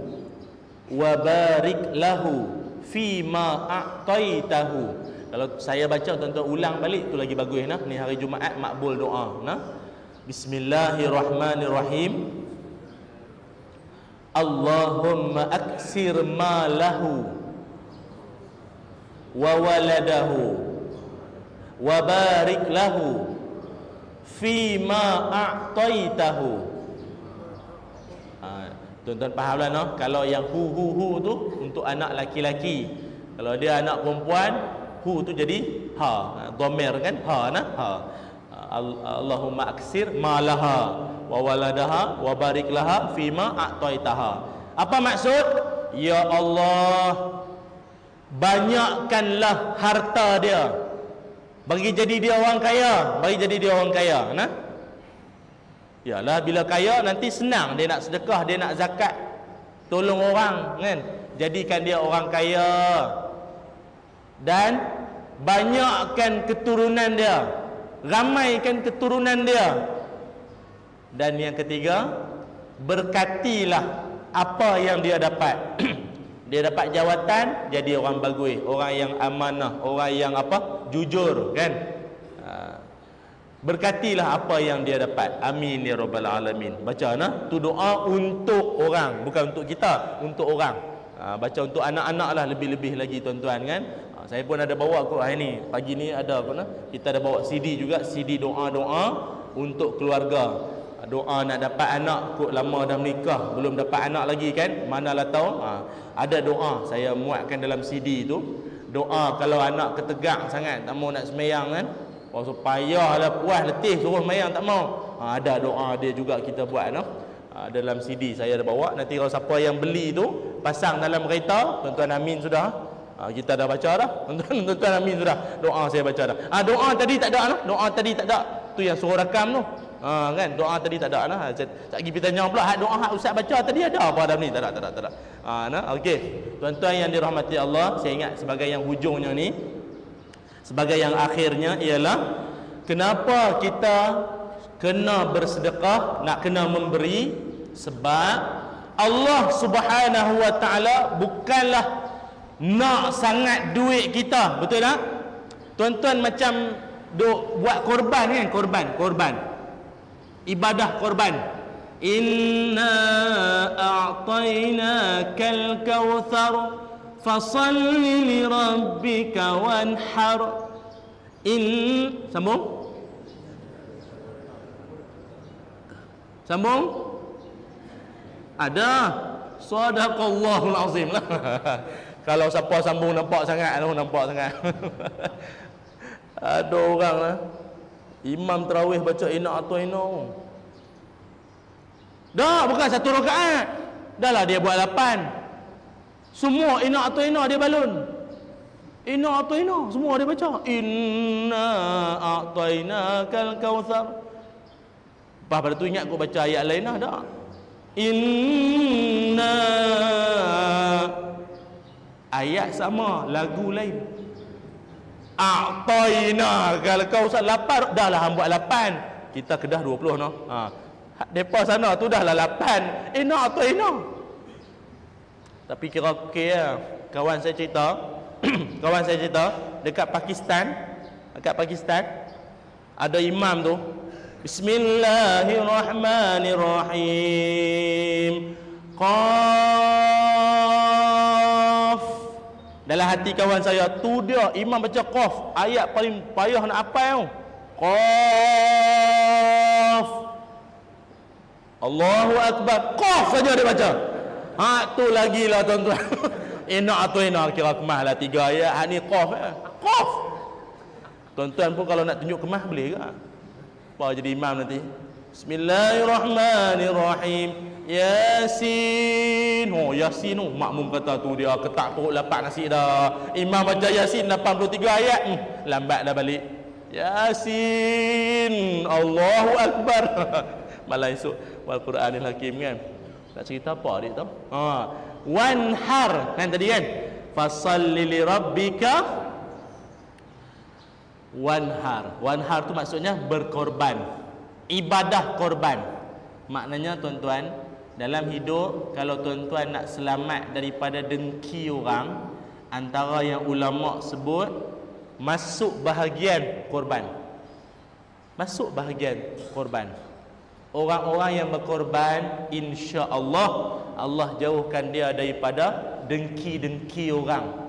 wa barik lahu fi ma a'taitahu. Kalau saya baca tuan-tuan ulang balik tu lagi bagus nah. Ni hari Jumaat makbul doa nah. Bismillahirrahmanirrahim. Allahumma aksir malahu wa waladahu wa barik lahu fi ma a'taitahu. Ha, tuan-tuan fahamlah no? Kalau yang hu hu hu tu untuk anak laki-laki. Kalau dia anak perempuan hu tu jadi ha, ha dhamir kan? Ha nah ha. Allahumma aksir malaha wa waladaha wa barik laha fi ma a'taitaha. Apa maksud? Ya Allah banyakkanlah harta dia bagi jadi dia orang kaya bagi jadi dia orang kaya nah. Yalah bila kaya nanti senang. Dia nak sedekah dia nak zakat. Tolong orang kan? Jadikan dia orang kaya. Dan banyakkan keturunan dia. Ramaikan keturunan dia. Dan yang ketiga berkatilah apa yang dia dapat dia dapat jawatan jadi orang bagus. Orang yang amanah orang yang apa? Jujur kan? Ha. berkatilah apa yang dia dapat. Amin ya rabbal alamin. Baca nah? Tu doa untuk orang bukan untuk kita untuk orang. Ha, baca untuk anak-anak lah lebih-lebih lagi tuan-tuan kan? Ha, saya pun ada bawa kot hari ni. Pagi ni ada apa nah? Kita ada bawa CD juga CD doa-doa untuk keluarga doa nak dapat anak kok lama dah menikah belum dapat anak lagi kan? Manalah tahu. Ha, ada doa saya muatkan dalam CD tu. Doa kalau anak ketegak sangat tak mau nak semayang kan? Oh supaya lah puas letih suruh semayang tak mau. Ha, ada doa dia juga kita buat no? ha, dalam CD saya ada bawa. Nanti kalau siapa yang beli tu pasang dalam kereta tuan-tuan amin sudah. Ha, kita dah baca dah. Tuan-tuan amin sudah. Doa saya baca dah. Ha, doa tadi tak ada no? doa tadi tak ada. Tu yang suruh rakam tu Ha, kan doa tadi tak ada lah. Tak lagi kita tanya pula doa hak ustaz baca tadi ada apa dalam ni? Tak ada, tak ada, tak ada. Ha, nah, okey. Tuan-tuan yang dirahmati Allah, saya ingat sebagai yang hujungnya ni sebagai yang akhirnya ialah kenapa kita kena bersedekah, nak kena memberi sebab Allah Subhanahu wa taala bukanlah nak sangat duit kita, betul tak? Tuan-tuan macam duk buat korban kan, korban, korban ibadah korban. Inna a'tainaka al-kautsar fasalli li rabbika wanhar. In sambung? Sambung? Ada. Sadaqallahul azim. Kalau siapa sambung nampak sangat nampak sangat. Ada orang lah Imam terawih baca ina atau ina. Dah bukan satu rakaat. Dahlah dia buat lapan. Semua ina atau ina dia balun. Ina atau ina semua dia baca. Inna a'tainakal kautsar. Lepas pada tu ingat aku baca ayat lain dah. Inna ayat sama lagu lain a'taina kalau kau usah lapar dah lah buat lapan. Kita kedah 20 no ha. Depa sana tu dah lah lapan. Ina a'taina tapi kira okey ya. kawan saya cerita. Kawan saya cerita dekat Pakistan. Dekat Pakistan ada imam tu. Bismillahirrahmanirrahim. Qaf Dalam hati kawan saya Tu dia imam baca Qaf Ayat paling payah nak apa yang? Qaf. Allahu Akbar. Qaf saja dia baca. Ha tu lagi lah tuan-tuan. Enak atau enak. Kira kemah lah Tiga ayat. Ha ni Qaf eh. Qaf. Tuan-tuan pun kalau nak tunjuk kemah boleh ke? Apa jadi imam nanti? Bismillahirrahmanirrahim Yasin. Oh Yasin oh. Makmum kata tu dia ketak perut lapak nasi dah. Imam baca Yasin 83 ayat. Hmm, Lambat dah balik. Yasin. Allahu Akbar. Malah esok Wal Quranil Hakim kan. Nak cerita apa adik tu? Ha. Wanhar. Kan tadi kan? Fasalli li rabbika. Wanhar. Wanhar tu maksudnya berkorban. Ibadah korban. Maknanya tuan-tuan dalam hidup kalau tuan-tuan nak selamat daripada dengki orang antara yang ulama sebut masuk bahagian korban. Masuk bahagian korban. Orang-orang yang berkorban insya-Allah Allah jauhkan dia daripada dengki-dengki orang.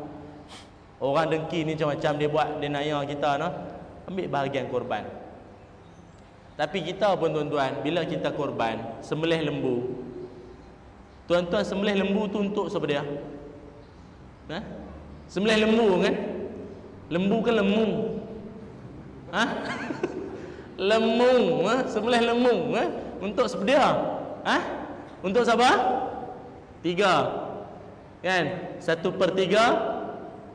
Orang dengki ni macam-macam dia buat Dia naya kita no? Ambil bahagian korban. Tapi kita pun tuan-tuan Bila kita korban Sembelih lembu Tuan-tuan sembelih lembu tu untuk siapa dia? Ha? Sembelih lembu kan? Lembu kan lembu Ha? lembu ha? Sembelih lembu ha? Untuk siapa dia? Ha? Untuk siapa? Tiga Kan? Satu per tiga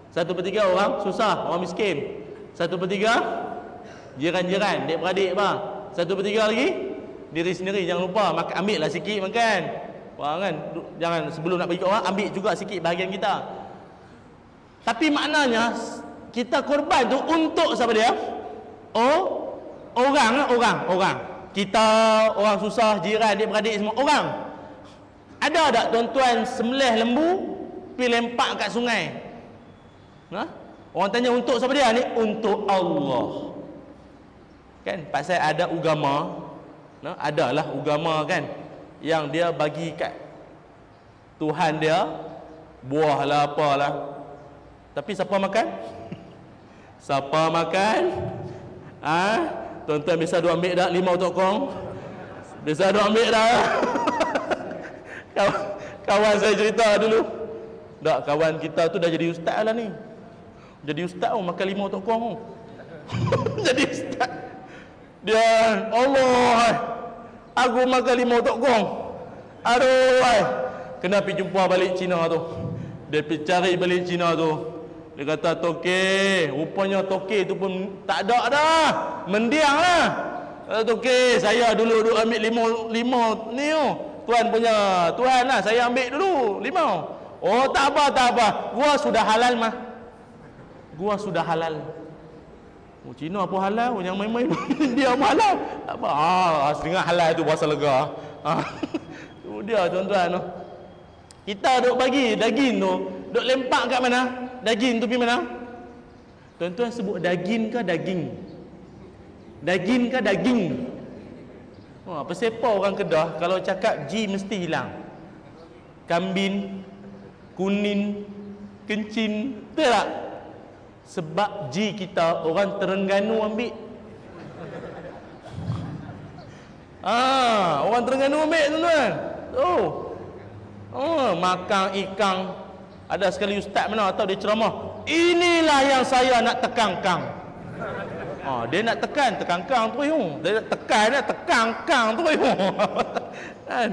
satu per tiga orang susah, orang miskin. Satu per tiga jiran-jiran, dek beradik apa. Satu per tiga lagi diri sendiri jangan lupa makan ambil lah sikit makan. Wah kan jangan sebelum nak bagi orang ambil juga sikit bahagian kita. Tapi maknanya kita korban tu untuk siapa dia? Oh, orang orang orang. Kita orang susah, jiran, dek beradik semua orang. Ada tak tuan-tuan sembelih lembu pergi lempak kat sungai? Ha? Orang tanya untuk siapa dia ni? Untuk Allah. Kan? Pasal ada agama, nah, adalah agama kan yang dia bagi kat Tuhan dia buah lah apalah. Tapi siapa makan? Siapa makan? Ah, ha? Tuan-tuan bisa dua ambil dah lima untuk kong? Bisa dua ambil dah. kawan, saya cerita dulu. Tak, kawan kita tu dah jadi ustaz lah ni. Jadi ustaz oh, makan lima untuk kong. Jadi ustaz. Dia Allah. Aku makan lima untuk kong. Aduh. Ay. Kena pergi jumpa balik Cina tu. Dia pergi cari balik Cina tu. Dia kata toke, rupanya toke tu pun tak ada dah. Mendiang lah. Kata toke, saya dulu dulu ambil lima lima ni oh. Tuan punya, tuan lah saya ambil dulu lima. Oh tak apa tak apa. Gua sudah halal mah gua sudah halal oh Cina apa halal oh, yang main-main dia apa halal. Tak apa. Ah setengah halal tu puasa lega. Ah tu dia tuan-tuan. Tu kita duk bagi daging tu duk lempak kat mana? Daging tu pergi mana? Tuan-tuan sebut daging ke daging? Daging ke daging? Apa siapa orang Kedah kalau cakap G mesti hilang. Kambing, kuning, kencing, betul tak? Sebab ji kita orang Terengganu ambil. Ah orang Terengganu ambil tuan-tuan. Oh. Oh makan ikan. Ada sekali ustaz mana atau dia ceramah. Inilah yang saya nak tekankan ah dia nak tekan tekan kang tu dia nak tekan dia tekan kang tu kan?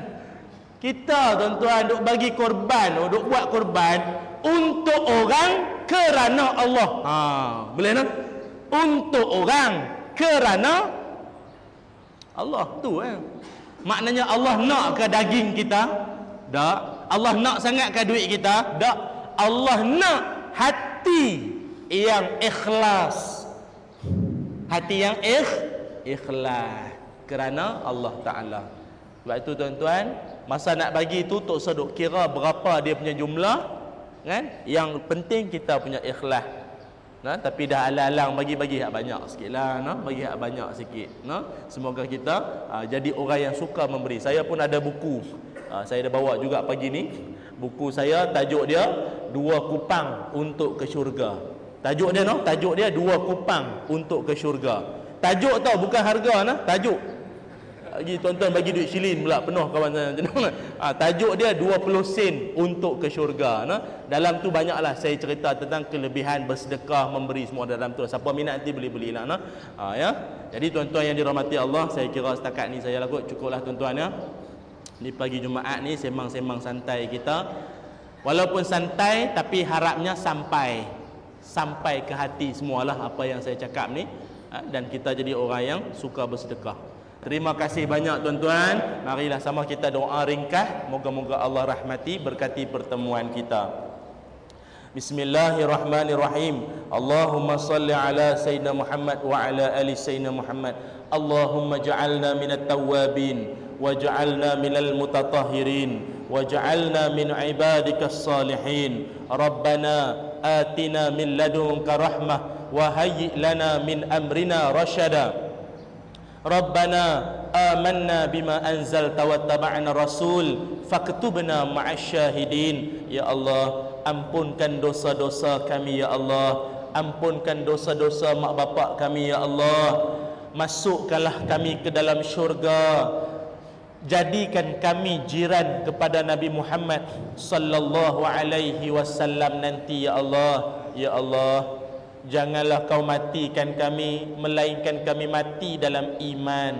Kita tuan-tuan duk bagi korban duk buat korban untuk orang kerana Allah. Ha, boleh tak? Untuk orang kerana Allah tu eh. Maknanya Allah nak ke daging kita? Tak. Allah nak sangat ke duit kita? Tak. Allah nak hati yang ikhlas hati yang ikh ikhlas kerana Allah Taala sebab itu tuan-tuan masa nak bagi tu tok seduk kira berapa dia punya jumlah kan? Yang penting kita punya ikhlas. Nah tapi dah alang-alang bagi-bagi hak banyak sikitlah nah bagi hak banyak sikit nah. Semoga kita uh, jadi orang yang suka memberi. Saya pun ada buku. Uh, saya dah bawa juga pagi ni. Buku saya tajuk dia dua kupang untuk ke syurga. Tajuk dia noh tajuk dia dua kupang untuk ke syurga. Tajuk tau bukan harga nah tajuk bagi tuan-tuan bagi duit shilin pula penuh kawan saya. Ha, tajuk dia 20 sen untuk ke syurga. Nah dalam tu banyaklah saya cerita tentang kelebihan bersedekah memberi semua dalam tu. Siapa minat nanti beli-belilah nah. Ha, ya. Jadi tuan-tuan yang dirahmati Allah saya kira setakat ni saya lakukan. Cukuplah tuan-tuan ya. Di pagi Jumaat ni semang-semang santai kita. Walaupun santai tapi harapnya sampai. Sampai ke hati semualah apa yang saya cakap ni. Ha, dan kita jadi orang yang suka bersedekah Terima kasih banyak tuan-tuan. Marilah sama kita doa ringkas. Moga-moga Allah rahmati berkati pertemuan kita. Bismillahirrahmanirrahim. Allahumma salli ala Sayyidina Muhammad wa ala ali Sayyidina Muhammad. Allahumma ja'alna minat tawabin. Waj'alna minal mutatahhirin. Waj'alna min ibadikas salihin. Rabbana atina min ladunka rahmah. Wa hayyi lana min amrina rashada. Rabbana amanna bima anzal واتبعنا rasul faktubna ma'asyahidin. Ya Allah ampunkan dosa-dosa kami ya Allah. Ampunkan dosa-dosa mak bapak kami ya Allah. Masukkanlah kami ke dalam syurga. Jadikan kami jiran kepada Nabi Muhammad sallallahu alaihi wasallam nanti ya Allah. Ya Allah Janganlah kau matikan kami Melainkan kami mati dalam iman.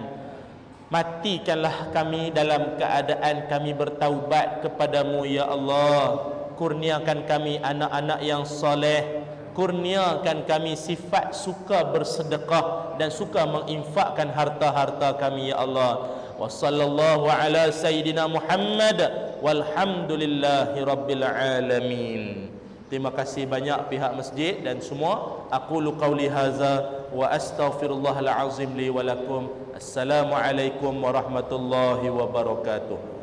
Matikanlah kami dalam keadaan kami bertaubat kepadamu Ya Allah. Kurniakan kami anak-anak yang soleh. Kurniakan kami sifat suka bersedekah Dan suka menginfakkan harta-harta kami Ya Allah. Wa sallallahu ala sayyidina Muhammad. Walhamdulillahi rabbil alamin Terima kasih banyak pihak masjid dan semua. Aku lu qauli hadza wa astaghfirullahal azim li wa lakum. Assalamualaikum warahmatullahi wabarakatuh.